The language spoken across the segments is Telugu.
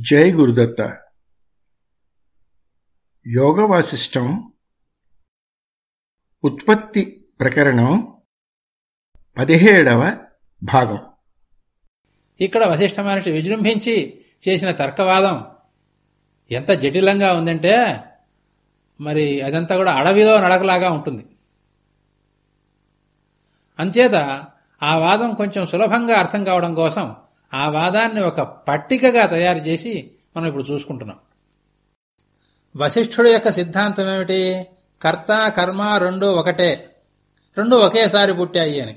జై గురుదత్త. యోగ వాసిష్టం ఉత్పత్తి ప్రకరణం పదిహేడవ భాగం. ఇక్కడ వశిష్ఠ మహర్షి విజృంభించి చేసిన తర్కవాదం ఎంత జటిలంగా ఉందంటే మరి అదంతా కూడా అడవిలో నడకలాగా ఉంటుంది. అంచేత ఆ వాదం కొంచెం సులభంగా అర్థం కావడం కోసం ఆ వాదాన్ని ఒక పట్టికగా తయారు చేసి మనం ఇప్పుడు చూసుకుంటున్నాం. వశిష్ఠుడు యొక్క సిద్ధాంతం ఏమిటి? కర్త కర్మ రెండు ఒకటే. రెండు ఒకేసారి పుట్టాయి అని.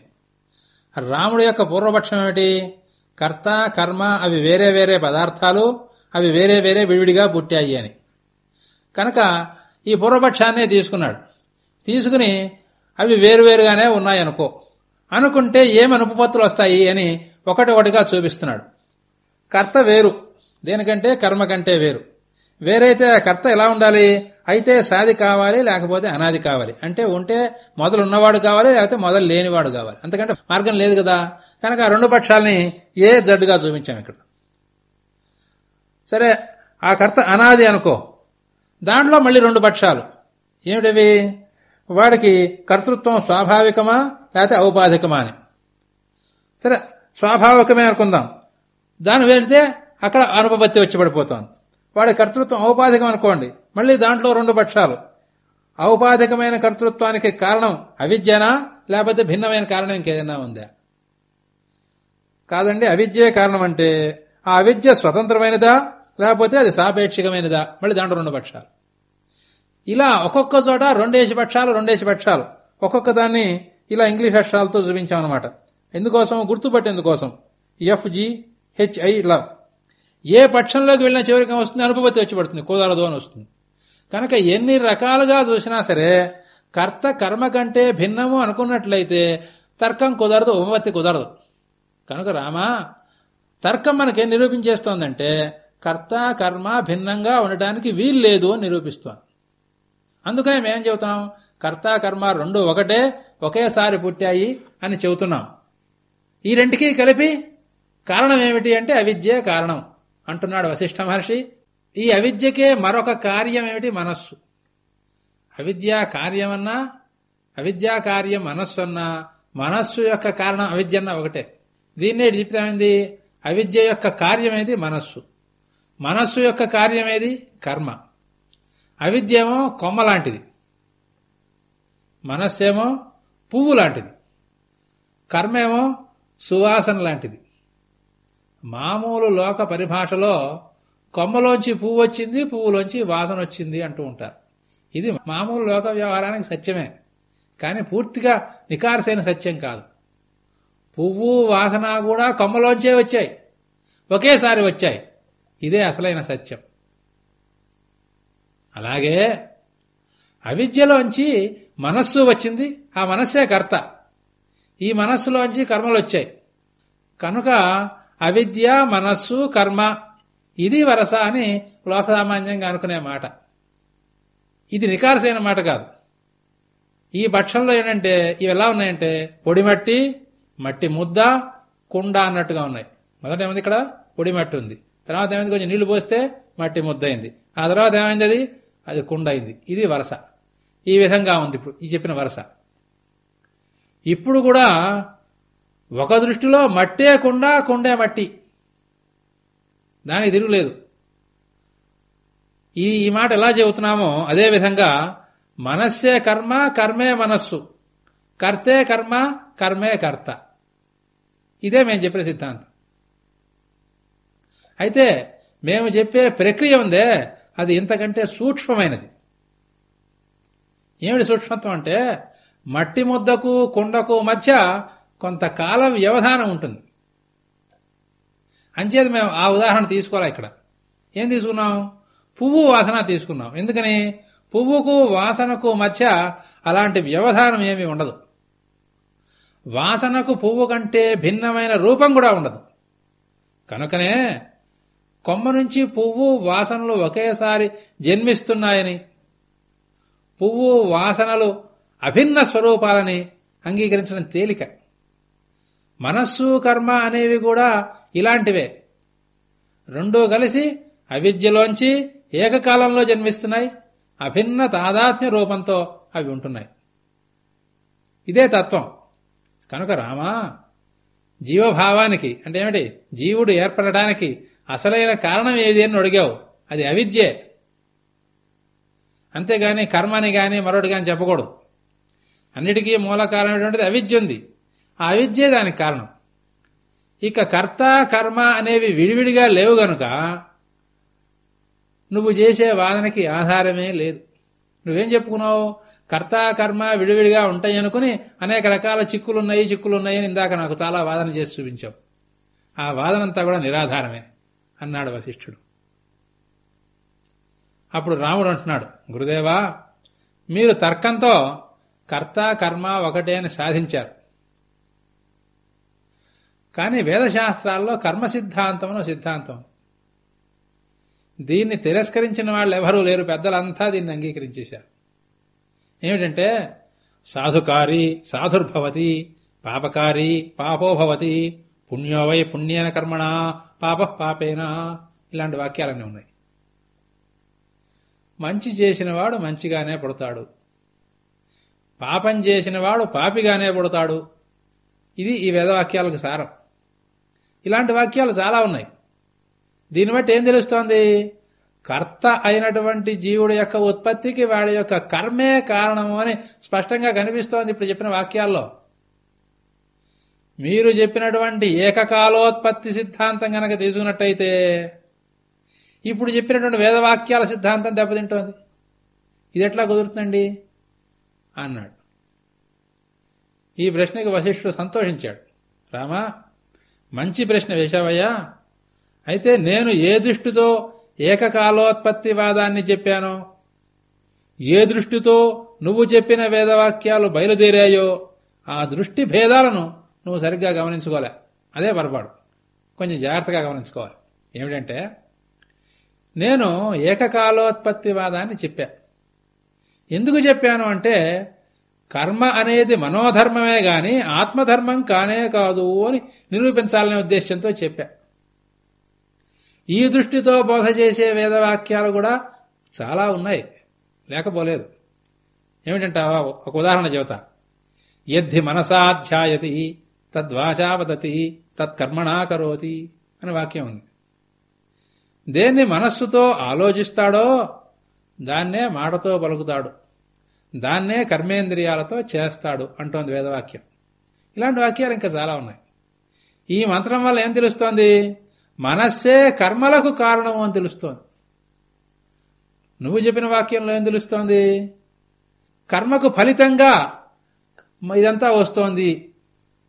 రాముడు యొక్క పూర్వపక్షం ఏమిటి? కర్త కర్మ అవి వేరే వేరే పదార్థాలు అవి వేరే వేరే విడివిడిగా పుట్టాయి అని. కనుక ఈ పూర్వపక్షాన్నే తీసుకున్నాడు. తీసుకుని అవి వేరువేరుగానే ఉన్నాయనుకో. అనుకుంటే ఏం అనుపపత్తులు వస్తాయి అని ఒకటి ఒకటిగా చూపిస్తున్నాడు. కర్త వేరు. దేనికంటే? కర్మ కంటే వేరు. వేరైతే ఆ కర్త ఎలా ఉండాలి? అయితే సాది కావాలి లేకపోతే అనాది కావాలి. అంటే ఉంటే మొదలు ఉన్నవాడు కావాలి లేకపోతే మొదలు లేనివాడు కావాలి. అంతకంటే మార్గం లేదు కదా. కనుక ఆ రెండు పక్షాలని ఏ జడ్డుగా చూపించాం ఇక్కడ? సరే ఆ కర్త అనాది అనుకో. దాంట్లో మళ్ళీ రెండు పక్షాలు. ఏమిటవి? వాడికి కర్తృత్వం స్వాభావికమా లేకపోతే ఔపాధికమా అని. సరే స్వాభావికమే అనుకుందాం. దాన్ని వెళితే అక్కడ అనుపపత్తి వచ్చి పడిపోతాం వాడి కర్తృత్వం ఔపాధికం అనుకోండి. మళ్ళీ దాంట్లో రెండు పక్షాలు. ఔపాధికమైన కర్తృత్వానికి కారణం అవిద్యనా? లేకపోతే భిన్నమైన కారణం ఇంకేదైనా ఉందా? కాదండి అవిద్యే కారణం అంటే ఆ అవిద్య స్వతంత్రమైనదా? లేకపోతే అది సాపేక్షికమైనదా? మళ్ళీ దాంట్లో రెండు పక్షాలు. ఇలా ఒక్కొక్క చోట రెండేసి పక్షాలు రెండేసి పక్షాలు. ఒక్కొక్క దాన్ని ఇలా ఇంగ్లీష్ అక్షరాలతో చూపించామన్నమాట. ఎందుకోసం? గుర్తుపట్టేందుకోసం. ఎఫ్జి హెచ్ఐ ఇలా ఏ పక్షంలోకి వెళ్ళిన చివరికి వస్తుంది? అనుభవతి వచ్చి పడుతుంది. కుదరదు అని వస్తుంది. కనుక ఎన్ని రకాలుగా చూసినా సరే కర్త కర్మ కంటే భిన్నము అనుకున్నట్లయితే తర్కం కుదరదు ఉపపత్తి కుదరదు. కనుక రామా తర్కం మనకేం నిరూపించేస్తోందంటే కర్త కర్మ భిన్నంగా ఉండటానికి వీలు లేదు అని నిరూపిస్తోంది. అందుకనే మేమేం చెబుతున్నాం? కర్త కర్మ రెండు ఒకటే ఒకేసారి పుట్టాయి అని చెబుతున్నాం. ఈ రెంటికి కలిపి కారణం ఏమిటి అంటే అవిద్యే కారణం అంటున్నాడు వశిష్ఠ మహర్షి. ఈ అవిద్యకే మరొక కార్యం ఏమిటి? మనస్సు. అవిద్యా కార్యమన్నా అవిద్యా కార్యం మనస్సు అన్నా మనస్సు యొక్క కారణం అవిద్యన్న ఒకటే. దీన్నే చెప్తామైంది అవిద్య యొక్క కార్యమేది మనస్సు. మనస్సు యొక్క కార్యమేది కర్మ. అవిద్యేమో కొమ్మ లాంటిది. మనస్సేమో పువ్వు లాంటిది. కర్మేమో సువాసన లాంటిది. మామూలు లోక పరిభాషలో కొమ్మలోంచి పువ్వు వచ్చింది పువ్వులోంచి వాసన వచ్చింది అంటూ ఉంటారు. ఇది మామూలు లోక వ్యవహారానికి సత్యమే. కానీ పూర్తిగా నికారసైన సత్యం కాదు. పువ్వు వాసన కూడా కొమ్మలోంచే వచ్చాయి. ఒకేసారి వచ్చాయి. ఇదే అసలైన సత్యం. అలాగే అవిద్యలోంచి మనస్సు వచ్చింది. ఆ మనస్సే కర్త. ఈ మనస్సులోంచి కర్మలు వచ్చాయి. కనుక అవిద్య మనస్సు కర్మ ఇది వరస అని లోకసామాన్యంగా అనుకునే మాట. ఇది నికారసైన మాట కాదు. ఈ పక్షంలో ఏంటంటే ఇవి ఎలా ఉన్నాయంటే పొడిమట్టి మట్టి ముద్ద కుండ అన్నట్టుగా ఉన్నాయి. మొదట ఏమైంది ఇక్కడ? పొడిమట్టి ఉంది. తర్వాత ఏమైంది? కొంచెం నీళ్ళు పోస్తే మట్టి ముద్ద అయింది. ఆ తర్వాత ఏమైంది అది? అది కుండ అయింది. ఇది వరస. ఈ విధంగా ఉంది ఇప్పుడు. ఈ చెప్పిన వరస. ఇప్పుడు కూడా ఒక దృష్టిలో మట్టే కుండ కుండే మట్టి. దానికి తిరుగులేదు ఈ ఈ మాట ఎలా చెబుతున్నామో అదేవిధంగా మనస్సే కర్మ కర్మే మనస్సు. కర్తే కర్మ కర్మే కర్త. ఇదే మేము చెప్పిన సిద్ధాంతం. అయితే మేము చెప్పే ప్రక్రియ ఉందే అది ఇంతకంటే సూక్ష్మమైనది. ఏమిటి సూక్ష్మత్వం అంటే మట్టి ముద్దకు కుండకు మధ్య కొంతకాలం వ్యవధానం ఉంటుంది. అంచేది మేము ఆ ఉదాహరణ తీసుకోవాలి ఇక్కడ? ఏం తీసుకున్నాం? పువ్వు వాసన తీసుకున్నాం. ఎందుకని? పువ్వుకు వాసనకు మధ్య అలాంటి వ్యవధానం ఏమీ ఉండదు. వాసనకు పువ్వు కంటే భిన్నమైన రూపం కూడా ఉండదు. కనుకనే కొమ్మ నుంచి పువ్వు వాసనలు ఒకేసారి జన్మిస్తున్నాయని. పువ్వు వాసనలు అభిన్న స్వరూపాలని అంగీకరించడం తేలిక. మనస్సు కర్మ అనేవి కూడా ఇలాంటివే. రెండూ కలిసి అవిద్యలోంచి ఏకకాలంలో జన్మిస్తున్నాయి. అభిన్న తాదాత్మ్య రూపంతో అవి ఉంటున్నాయి. ఇదే తత్వం. కనుక రామా జీవభావానికి అంటే ఏమిటి? జీవుడు ఏర్పడడానికి అసలైన కారణం ఏది అని అడిగావు? అది అవిద్యే. అంతేగాని కర్మని గాని మరొకటి కానీ చెప్పకూడదు. అన్నిటికీ మూల కారణమైనటువంటిది అవిద్య ఉంది. ఆ అవిద్యే దానికి కారణం. ఇక కర్త కర్మ అనేవి విడివిడిగా లేవు గనుక నువ్వు చేసే వాదనకి ఆధారమే లేదు. నువ్వేం చెప్పుకున్నావు? కర్త కర్మ విడివిడిగా ఉంటాయి అనుకుని అనేక రకాల చిక్కులున్నాయి చిక్కులున్నాయి అని ఇందాక నాకు చాలా వాదన చేసి చూపించావు. ఆ వాదనంతా కూడా నిరాధారమే అన్నాడు వశిష్ఠుడు. అప్పుడు రాముడు అంటున్నాడు గురుదేవా మీరు తర్కంతో కర్త కర్మ ఒకటే అని సాధించారు. కానీ వేదశాస్త్రాల్లో కర్మ సిద్ధాంతం సిద్ధాంతం. దీన్ని తిరస్కరించిన వాళ్ళు ఎవరూ లేరు. పెద్దలంతా దీన్ని అంగీకరించేశారు. ఏమిటంటే సాధుకారి సాధుర్భవతి పాపకారి పాపోభవతి పుణ్యోవై పుణ్యేన కర్మణ పాప పాపేనా ఇలాంటి వాక్యాలన్నీ ఉన్నాయి. మంచి చేసినవాడు మంచిగానే పుడతాడు. పాపం చేసినవాడు పాపిగానే పుడతాడు. ఇది ఈ వేదవాక్యాలకు సారం. ఇలాంటి వాక్యాలు చాలా ఉన్నాయి. దీన్ని బట్టి ఏం తెలుస్తోంది? కర్త అయినటువంటి జీవుడు యొక్క ఉత్పత్తికి వాడి యొక్క కర్మే కారణము అని స్పష్టంగా కనిపిస్తోంది ఇప్పుడు చెప్పిన వాక్యాల్లో. మీరు చెప్పినటువంటి ఏకకాలోత్పత్తి సిద్ధాంతం గనక తీసుకున్నట్టయితే ఇప్పుడు చెప్పినటువంటి వేదవాక్యాల సిద్ధాంతం దెబ్బతింటోంది. ఇది ఎట్లా కుదురుతుందండి? అన్నాడు. ఈ ప్రశ్నకి వశిష్ఠుడు సంతోషించాడు. రామా మంచి ప్రశ్న వేశావయ్యా. అయితే నేను ఏ దృష్టితో ఏకకాలోత్పత్తివాదాన్ని చెప్పానో? ఏ దృష్టితో నువ్వు చెప్పిన వేదవాక్యాలు బయలుదేరాయో? ఆ దృష్టి భేదాలను నువ్వు సరిగ్గా గమనించుకోలే. అదే పొరపాటు. కొంచెం జాగ్రత్తగా గమనించుకోవాలి. ఏమిటంటే నేను ఏకకాలోత్పత్తివాదాన్ని చెప్పాను ఎందుకు చెప్పాను అంటే కర్మ అనేది మనోధర్మమే గాని ఆత్మధర్మం కానే కాదు అని నిరూపించాలనే ఉద్దేశంతో చెప్పా. ఈ దృష్టితో బోధ చేసే వేదవాక్యాలు కూడా చాలా ఉన్నాయి. లేకపోలేదు. ఏమిటంటావా? ఒక ఉదాహరణ చెబుతా. యద్ధి మనసాధ్యాయతి తద్వాచావదతి తత్కర్మణా కరోతి అని వాక్యం ఉంది. దేన్ని మనస్సుతో ఆలోచిస్తాడో దాన్నే మాటతో పలుకుతాడు. దాన్నే కర్మేంద్రియాలతో చేస్తాడు అంటోంది వేదవాక్యం. ఇలాంటి వాక్యాలు ఇంకా చాలా ఉన్నాయి. ఈ మంత్రం వల్ల ఏం తెలుస్తోంది? మనస్సే కర్మలకు కారణం అని తెలుస్తోంది. నువ్వు చెప్పిన వాక్యంలో ఏం తెలుస్తోంది? కర్మకు ఫలితంగా ఇదంతా వస్తోంది.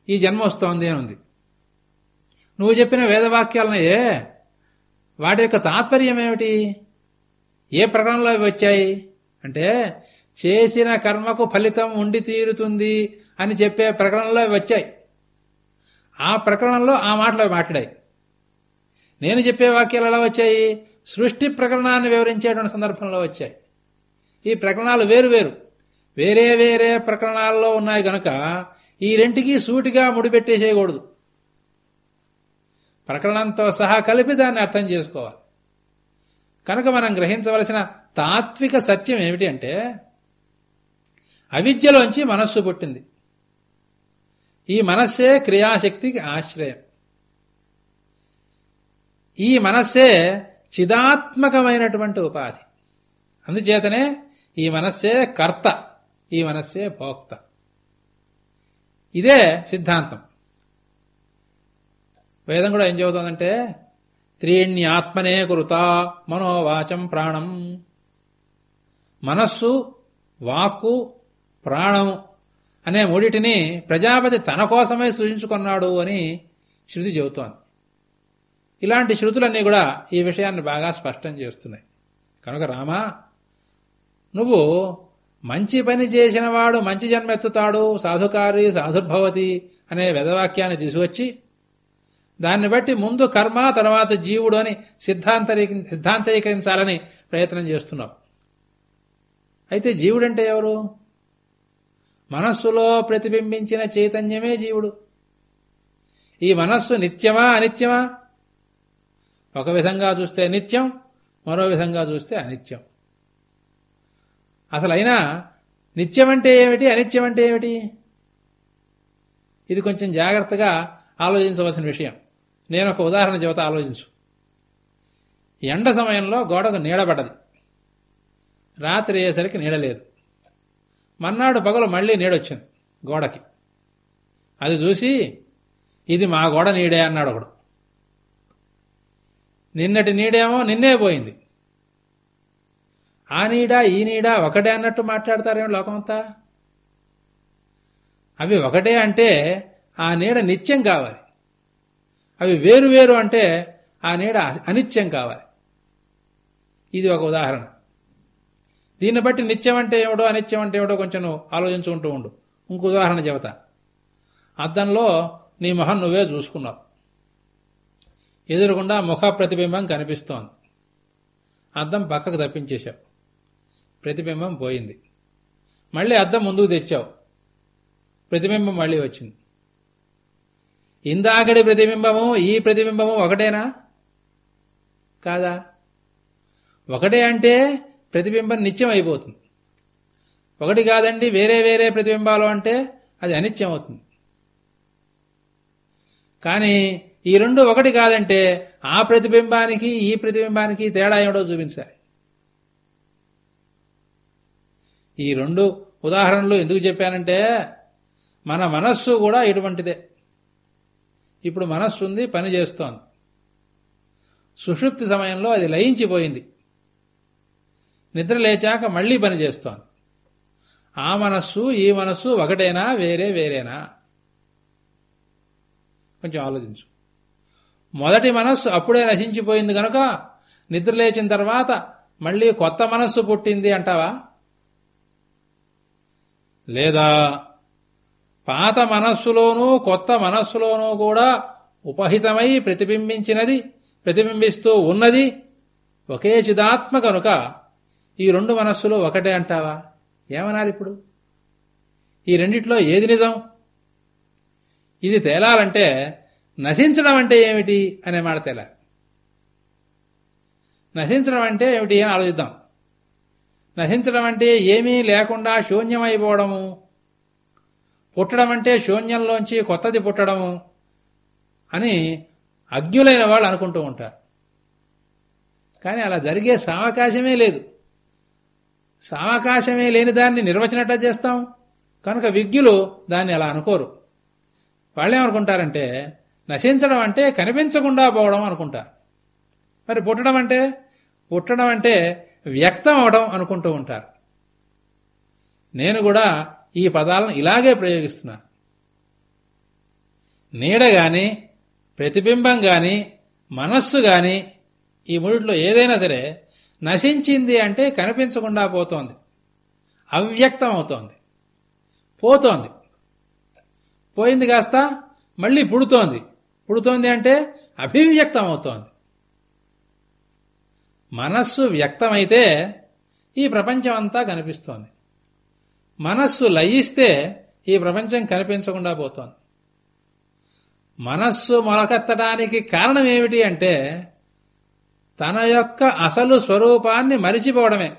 ఈ జన్మ వస్తోంది అని ఉంది. నువ్వు చెప్పిన వేదవాక్యాలనయే వాటి యొక్క తాత్పర్యం ఏమిటి? ఏ ప్రకటనలో వచ్చాయి? అంటే చేసిన కర్మకు ఫలితం ఉండి తీరుతుంది అని చెప్పే ప్రకరణలో వచ్చాయి. ఆ ప్రకరణంలో ఆ మాటలు మాట్లాడాయి. నేను చెప్పే వాక్యాలు ఎలా వచ్చాయి? సృష్టి ప్రకరణాన్ని వివరించేటువంటి సందర్భంలో వచ్చాయి. ఈ ప్రకరణాలు వేరు వేరు. వేరే వేరే ప్రకరణాల్లో ఉన్నాయి గనక ఈ రెంటికి సూటిగా ముడిపెట్టేసేయకూడదు. ప్రకరణంతో సహా కలిపి దాన్ని అర్థం చేసుకోవాలి. కనుక మనం గ్రహించవలసిన తాత్విక సత్యం ఏమిటి అంటే అవిద్యలోంచి మనస్సు పుట్టింది. ఈ మనస్సే క్రియాశక్తికి ఆశ్రయం. ఈ మనస్సే చిదాత్మకమైనటువంటి ఉపాధి. అందుచేతనే ఈ మనస్సే కర్త ఈ మనస్సే భోక్త. ఇదే సిద్ధాంతం. వేదం కూడా ఏం చెబుతోందంటే త్రీణ్యాత్మనే కురుత మనోవాచం ప్రాణం. మనస్సు వాక్కు ప్రాణం అనే మూడిటిని ప్రజాపతి తన కోసమే సృజించుకున్నాడు అని శృతి చెబుతోంది. ఇలాంటి శృతులన్నీ కూడా ఈ విషయాన్ని బాగా స్పష్టం చేస్తున్నాయి. కనుక రామా నువ్వు మంచి పని చేసిన వాడు మంచి జన్మెత్తుతాడు సాధుకారి సాధుర్భవతి అనే వేదవాక్యాన్ని తీసుకొచ్చి దాన్ని బట్టి ముందు కర్మ తర్వాత జీవుడు అని సిద్ధాంతరీ సిద్ధాంతరీకరించాలని ప్రయత్నం చేస్తున్నావు. అయితే జీవుడంటే ఎవరు? మనస్సులో ప్రతిబింబించిన చైతన్యమే జీవుడు. ఈ మనస్సు నిత్యమా అనిత్యమా? ఒక విధంగా చూస్తే నిత్యం మరో విధంగా చూస్తే అనిత్యం. అసలైనా నిత్యం అంటే ఏమిటి అనిత్యం అంటే ఏమిటి? ఇది కొంచెం జాగ్రత్తగా ఆలోచించవలసిన విషయం. నేను ఒక ఉదాహరణ చెబుతా ఆలోచించు. ఎండ సమయంలో గోడకు నీడబడ్డది రాత్రి అయ్యేసరికి నీడలేదు మన్నాడు పగలు మళ్ళీ నీడొచ్చింది గోడకి. అది చూసి ఇది మా గోడ నీడే అన్నాడు ఒకడు. నిన్నటి నీడేమో నిన్నే పోయింది. ఆ నీడ ఈ నీడ ఒకటే అన్నట్టు మాట్లాడతారేమో లోకమంతా? అవి ఒకటే అంటే ఆ నీడ నిత్యం కావాలి. అవి వేరు వేరు అంటే ఆ నీడ అనిత్యం కావాలి. ఇది ఒక ఉదాహరణ. దీన్ని బట్టి నిత్యం అంటే ఏమిటో అనిత్యం అంటే ఏమిటో కొంచెం ఆలోచించుకుంటూ ఉండు. ఇంకో ఉదాహరణ చెబుతా. అద్దంలో నీ మొహం నువ్వే చూసుకున్నావు. ఎదురుగుండా ముఖ ప్రతిబింబం కనిపిస్తోంది. అద్దం పక్కకు తప్పించేశావు. ప్రతిబింబం పోయింది. మళ్ళీ అద్దం ముందుకు తెచ్చావు. ప్రతిబింబం మళ్ళీ వచ్చింది. ఇందాకడి ప్రతిబింబము ఈ ప్రతిబింబము ఒకటేనా? కాదా? ఒకటే అంటే ప్రతిబింబం నిత్యం అయిపోతుంది ఒకటి కాదండి వేరే వేరే ప్రతిబింబాలు అంటే అది అనిత్యం అవుతుంది కానీ ఈ రెండు ఒకటి కాదంటే ఆ ప్రతిబింబానికి ఈ ప్రతిబింబానికి తేడా ఏమిటో చూపించాలి. ఈ రెండు ఉదాహరణలు ఎందుకు చెప్పానంటే మన మనస్సు కూడా ఇటువంటిదే. ఇప్పుడు మనస్సు ఉంది పని చేస్తోంది. సుషుప్తి సమయంలో అది లయించిపోయింది. నిద్ర లేచాక మళ్ళీ పని ఆ మనస్సు ఈ మనస్సు ఒకటేనా వేరే వేరేనా? కొంచెం ఆలోచించు. మొదటి మనస్సు అప్పుడే నశించిపోయింది కనుక నిద్ర లేచిన తర్వాత మళ్ళీ కొత్త మనస్సు పుట్టింది అంటావా? లేదా పాత మనస్సులోనూ కొత్త మనస్సులోనూ కూడా ఉపహితమై ప్రతిబింబించినది ప్రతిబింబిస్తూ ఉన్నది ఒకే చిదాత్మ కనుక ఈ రెండు మనస్సులు ఒకటే అంటావా? ఏమనాలి ఇప్పుడు? ఈ రెండిట్లో ఏది నిజం? ఇది తేలాలంటే నశించడం అంటే ఏమిటి అనే మాట తేలా నశించడం అంటే ఏమిటి అని ఆలోచిద్దాం. నశించడం అంటే ఏమీ లేకుండా శూన్యమైపోవడము. పుట్టడం అంటే శూన్యంలోంచి కొత్తది పుట్టడము అని అజ్ఞులైన వాళ్ళు అనుకుంటూ ఉంటారు. కానీ అలా జరిగే సావకాశమే లేదు. సావకాశమే లేని దాన్ని నిర్వచనట్ట చేస్తాం. కనుక విజ్ఞులు దాన్ని అలా అనుకోరు. వాళ్ళేమనుకుంటారంటే నశించడం అంటే కనిపించకుండా పోవడం అనుకుంటారు. మరి పుట్టడం అంటే? పుట్టడం అంటే వ్యక్తం అవడం అనుకుంటూ ఉంటారు. నేను కూడా ఈ పదాలను ఇలాగే ప్రయోగిస్తున్నాను నీడ గాని ప్రతిబింబం గాని మనస్సు గాని ఈ మూడిట్లో ఏదైనా సరే నశించింది అంటే కనిపించకుండా పోతోంది. అవ్యక్తం అవుతోంది పోతోంది. పోయింది కాస్త మళ్ళీ పుడుతోంది. పుడుతోంది అంటే అభివ్యక్తం అవుతోంది మనస్సు వ్యక్తమైతే ఈ ప్రపంచం అంతా కనిపిస్తోంది. మనస్సు లయిస్తే ఈ ప్రపంచం కనిపించకుండా పోతోంది. మనస్సు మొలకెత్తడానికి కారణం ఏమిటి అంటే తన యొక్క అసలు స్వరూపాన్ని మరిచిపోవడమే.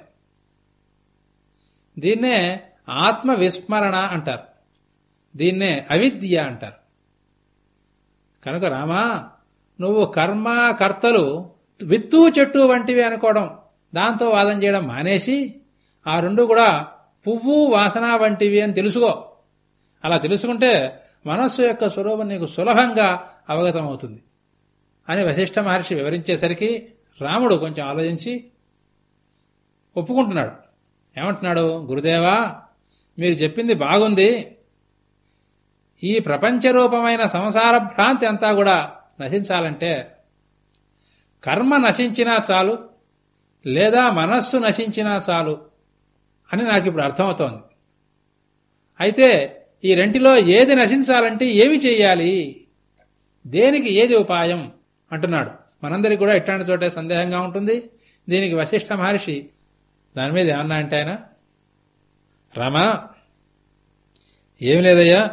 దీన్నే ఆత్మ విస్మరణ అంటారు. దీన్నే అవిద్య అంటారు. కనుక రామా నువ్వు కర్మ కర్తలు విత్తు చెట్టు వంటివి అనుకోవడం దాంతో వాదం చేయడం మానేసి ఆ రెండు కూడా పువ్వు వాసన వంటివి అని తెలుసుకో. అలా తెలుసుకుంటే మనస్సు యొక్క స్వరూపం నీకు సులభంగా అవగతమవుతుంది. అని వశిష్ఠ మహర్షి వివరించేసరికి రాముడు కొంచెం ఆలోచించి ఒప్పుకుంటున్నాడు. ఏమంటున్నాడు? గురుదేవా మీరు చెప్పింది బాగుంది. ఈ ప్రపంచరూపమైన సంసార భ్రాంతి అంతా కూడా నశించాలంటే కర్మ నశించినా చాలు లేదా మనస్సు నశించినా చాలు అని నాకు ఇప్పుడు అర్థమవుతోంది. అయితే ఈ రెంటిలో ఏది నశించాలంటే ఏమి చేయాలి? దేనికి ఏది ఉపాయం? అంటున్నాడు. మనందరికి కూడా ఇట్లాంటి చోటే సందేహంగా ఉంటుంది. దీనికి వశిష్ఠ మహర్షి దాని మీద ఏమన్నా అంటే ఆయన రమా ఏమి లేదయ్యా.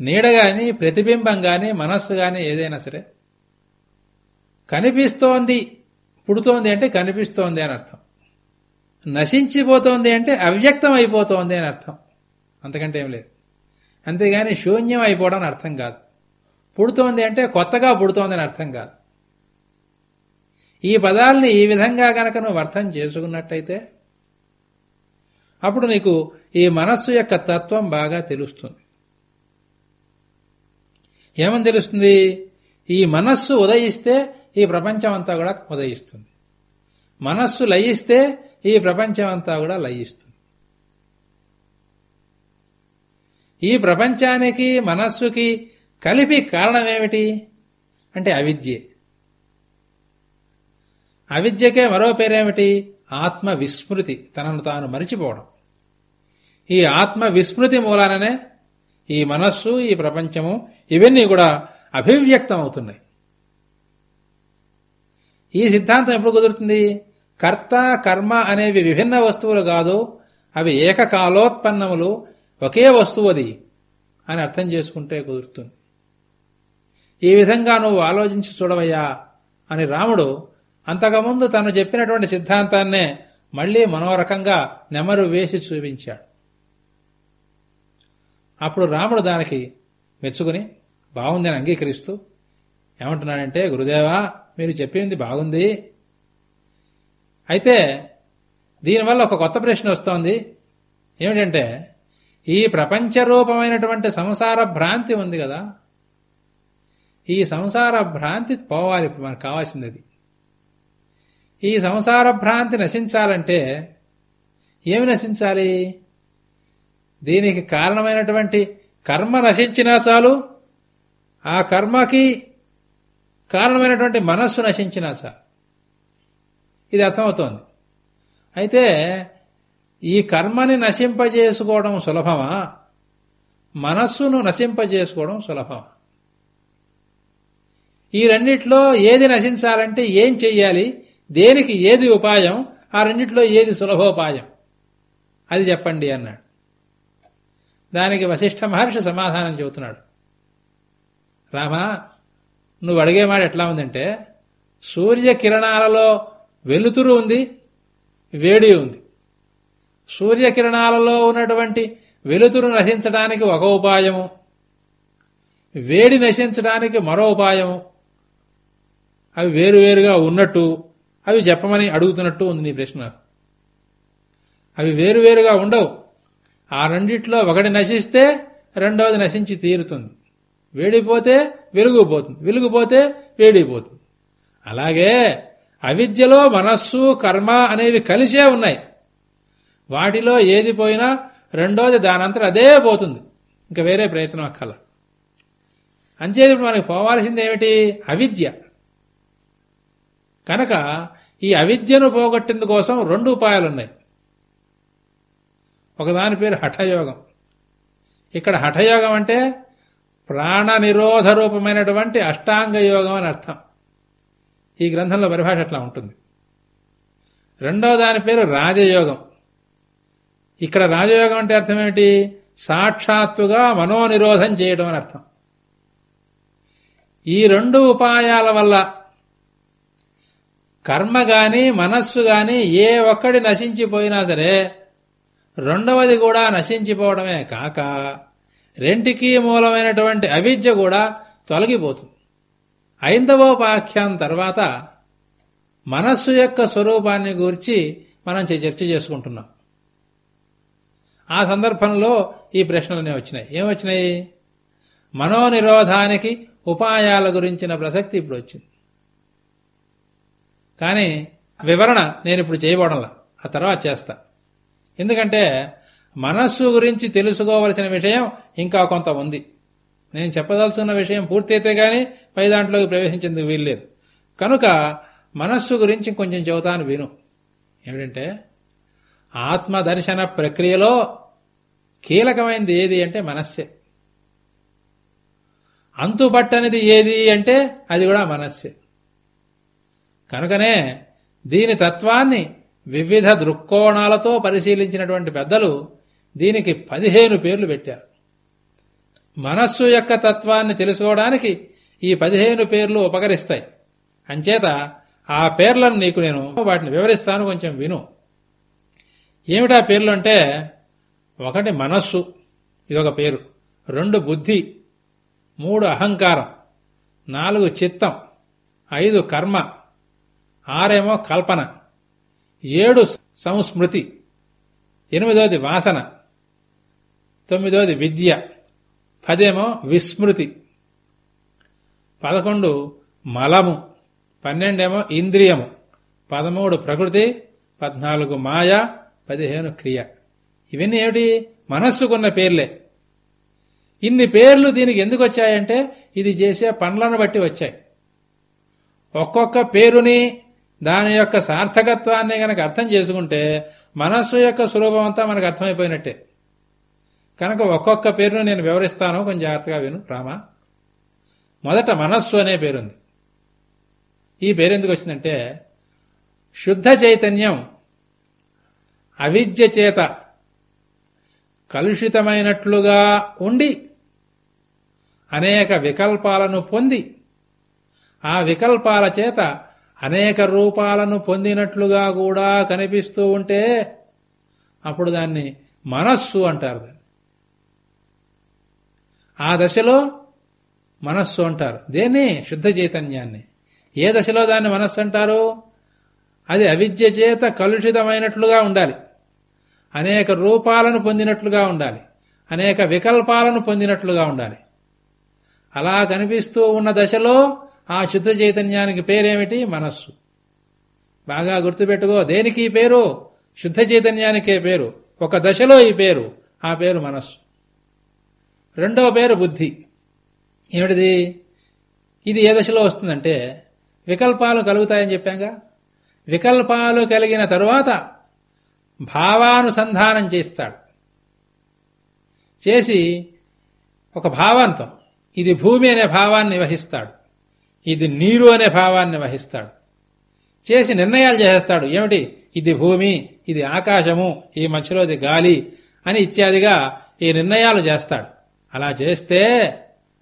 నీడ గాని ప్రతిబింబం గాని మనస్సు గాని ఏదైనా సరే కనిపిస్తోంది పుడుతోంది అంటే కనిపిస్తోంది అని అర్థం. నశించిపోతోంది అంటే అవ్యక్తం అయిపోతోంది అని అర్థం. అంతకంటే ఏం లేదు. అంతేగాని శూన్యం అయిపోవడం అర్థం కాదు. పుడుతోంది అంటే కొత్తగా పుడుతోంది అని అర్థం కాదు. ఈ పదాలని ఈ విధంగా గనక నువ్వు అర్థం చేసుకున్నట్టయితే అప్పుడు నీకు ఈ మనస్సు యొక్క తత్వం బాగా తెలుస్తుంది. ఏమని తెలుస్తుంది? ఈ మనస్సు ఉదయిస్తే ఈ ప్రపంచం అంతా కూడా ఉదయిస్తుంది. మనస్సు లయిస్తే ఈ ప్రపంచం అంతా కూడా లయిస్తుంది. ఈ ప్రపంచానికి మనస్సుకి కలిపి కారణమేమిటి అంటే అవిద్యే. అవిద్యకే మరో పేరేమిటి? ఆత్మ విస్మృతి తనను తాను మరిచిపోవడం. ఈ ఆత్మ విస్మృతి మూలాననే ఈ మనస్సు ఈ ప్రపంచము ఇవన్నీ కూడా అభివ్యక్తం అవుతున్నాయి ఈ సిద్ధాంతం ఎప్పుడు కుదురుతుంది? కర్త కర్మ అనేవి విభిన్న వస్తువులు కాదు అవి ఏకకాలోత్పన్నములు ఒకే వస్తువు అది అని అర్థం చేసుకుంటే కుదురుతుంది. ఈ విధంగా నువ్వు ఆలోచించి చూడవయ్యా అని రాముడు అంతకుముందు తను చెప్పినటువంటి సిద్ధాంతాన్నే మళ్ళీ మనోరకంగా నెమరు వేసి చూపించాడు. అప్పుడు రాముడు దానికి మెచ్చుకుని బాగుందని అంగీకరిస్తూ ఏమంటున్నాడంటే గురుదేవా మీరు చెప్పింది బాగుంది. అయితే దీనివల్ల ఒక కొత్త ప్రశ్న వస్తోంది. ఏమిటంటే ఈ ప్రపంచ రూపమైనటువంటి సంసార భ్రాంతి ఉంది కదా. ఈ సంసార భ్రాంతి పోవాలి ఇప్పుడు మనకు కావాల్సింది అది ఈ సంసార భ్రాంతి నశించాలంటే ఏమి నశించాలి? దీనికి కారణమైనటువంటి కర్మ నశించినా చాలు ఆ కర్మకి కారణమైనటువంటి మనస్సు నశించినా చాలు. ఇది అర్థమవుతోంది. అయితే ఈ కర్మని నశింపజేసుకోవడం సులభమా? మనస్సును నశింపజేసుకోవడం సులభమా? ఈ రెండిట్లో ఏది నశించాలంటే ఏం చెయ్యాలి? దేనికి ఏది ఉపాయం ఆ రెండిట్లో ఏది సులభోపాయం? అది చెప్పండి అన్నాడు. దానికి వశిష్ఠ మహర్షి సమాధానం చెబుతున్నాడు. రామా నువ్వు అడిగే మాట ఎట్లా ఉందంటే సూర్యకిరణాలలో వెలుతురు ఉంది వేడి ఉంది. సూర్యకిరణాలలో ఉన్నటువంటి వెలుతురు నశించడానికి ఒక ఉపాయము వేడి నశించడానికి మరో ఉపాయము. అవి వేరువేరుగా ఉన్నట్టు అవి చెప్పమని అడుగుతున్నట్టు ఉంది నీ ప్రశ్న అవి వేరువేరుగా ఉండవు. ఆ రెండిట్లో ఒకటి నశిస్తే రెండవది నశించి తీరుతుంది. వేడిపోతే వెలుగుపోతుంది. వెలుగుపోతే వేడిపోతుంది. అలాగే అవిద్యలో మనస్సు కర్మ అనేవి కలిసే ఉన్నాయి. వాటిలో ఏది పోయినా రెండోది దానంతట అదే పోతుంది. ఇంకా వేరే ప్రయత్నం అక్కల అంచేది ఇప్పుడు మనకి పోవాల్సింది ఏమిటి అవిద్య. కనుక ఈ అవిద్యను పోగొట్టింది కోసం రెండు ఉపాయాలున్నాయి. ఒకదాని పేరు హఠయోగం. ఇక్కడ హఠయోగం అంటే ప్రాణ నిరోధ రూపమైనటువంటి అష్టాంగ యోగం అని అర్థం. ఈ గ్రంథంలో పరిభాష అట్లా ఉంటుంది. రెండవ దాని పేరు రాజయోగం. ఇక్కడ రాజయోగం అంటే అర్థం ఏమిటి సాక్షాత్తుగా మనోనిరోధం చేయడం అని అర్థం. ఈ రెండు ఉపాయాల వల్ల కర్మ గాని మనస్సు గాని ఏ ఒక్కడి నశించిపోయినా సరే రెండవది కూడా నశించిపోవడమే కాక రెంటికి మూలమైనటువంటి అవిద్య కూడా తొలగిపోతుంది. ఐందవోపాఖ్యానం తర్వాత మనస్సు యొక్క స్వరూపాన్ని గురించి మనం చర్చ చేసుకుంటున్నాం. ఆ సందర్భంలో ఈ ప్రశ్నలనే వచ్చినాయి. ఏమొచ్చినాయి? మనోనిరోధానికి ఉపాయాల గురించిన ప్రసక్తి ఇప్పుడు వచ్చింది. కానీ వివరణ నేను ఇప్పుడు చేయబోడంలా. ఆ తర్వాత చేస్తా. ఎందుకంటే మనస్సు గురించి తెలుసుకోవలసిన విషయం ఇంకా కొంత ఉంది. నేను చెప్పదలుచున్న విషయం పూర్తయితే గాని పై దాంట్లోకి ప్రవేశించేందుకు వీల్లేదు. కనుక మనస్సు గురించి కొంచెం చెబుతాను విను. ఏమిటంటే ఆత్మదర్శన ప్రక్రియలో కీలకమైనది ఏది అంటే మనస్సే. అంతుబట్టనిది ఏది అంటే అది కూడా మనస్సే. కనుకనే దీని తత్వాన్ని వివిధ దృక్కోణాలతో పరిశీలించినటువంటి పెద్దలు దీనికి పదిహేను పేర్లు పెట్టారు. మనస్సు యొక్క తత్వాన్ని తెలుసుకోవడానికి ఈ పదిహేను పేర్లు ఉపకరిస్తాయి. అంచేత ఆ పేర్లను నీకు నేను వాటిని వివరిస్తాను కొంచెం విను. ఏమిటా పేర్లు అంటే ఒకటి మనస్సు ఇదొక పేరు. రెండు బుద్ధి మూడు అహంకారం నాలుగు చిత్తం ఐదు కర్మ ఆరేమో కల్పన ఏడు సంస్మృతి ఎనిమిదోది వాసన తొమ్మిదోది విద్య పదేమో విస్మృతి పదకొండు మలము పన్నెండేమో ఇంద్రియము పదమూడు ప్రకృతి పద్నాలుగు మాయ పదిహేను క్రియ. ఇవన్నీ ఏమిటి? మనస్సుకున్న పేర్లే. ఇన్ని పేర్లు దీనికి ఎందుకు వచ్చాయంటే ఇది చేసే పనులను బట్టి వచ్చాయి. ఒక్కొక్క పేరుని దాని యొక్క సార్థకత్వాన్ని గనక అర్థం చేసుకుంటే మనస్సు యొక్క స్వరూపం అంతా మనకు అర్థమైపోయినట్టే. కనుక ఒక్కొక్క పేరును నేను వివరిస్తాను. కొంచెం జాగ్రత్తగా విను రామా. మొదట మనస్సు అనే పేరుంది. ఈ పేరు ఎందుకు వచ్చిందంటే శుద్ధ చైతన్యం అవిద్య చేత కలుషితమైనట్లుగా ఉండి అనేక వికల్పాలను పొంది ఆ వికల్పాల చేత అనేక రూపాలను పొందినట్లుగా కూడా కనిపిస్తూ ఉంటే అప్పుడు దాన్ని మనస్సు అంటారు ఆ దశలో మనస్సు అంటారు. దేన్ని? శుద్ధ చైతన్యాన్ని. ఏ దశలో దాన్ని మనస్సు అంటారు? అది అవిద్య చేత కలుషితమైనట్లుగా ఉండాలి. అనేక రూపాలను పొందినట్లుగా ఉండాలి. అనేక వికల్పాలను పొందినట్లుగా ఉండాలి. అలా కనిపిస్తూ ఉన్న దశలో ఆ శుద్ధ చైతన్యానికి పేరేమిటి? మనస్సు. బాగా గుర్తుపెట్టుకో. దేనికి ఈ పేరు? శుద్ధ చైతన్యానికే పేరు. ఒక దశలో ఈ పేరు. ఆ పేరు మనస్సు. రెండవ పేరు బుద్ధి. ఏమిటిది? ఇది ఏ దశలో వస్తుందంటే వికల్పాలు కలుగుతాయని చెప్పాగా? వికల్పాలు కలిగిన తరువాత భావానుసంధానం చేస్తాడు చేసి ఒక భావంతో. ఇది భూమి అనే భావాన్ని వహిస్తాడు. ఇది నీరు అనే భావాన్ని వహిస్తాడు. చేసి నిర్ణయాలు చేసేస్తాడు. ఏమిటి? ఇది భూమి ఇది ఆకాశము ఈ మధ్యలోది గాలి అని ఇత్యాదిగా ఈ నిర్ణయాలు చేస్తాడు. అలా చేస్తే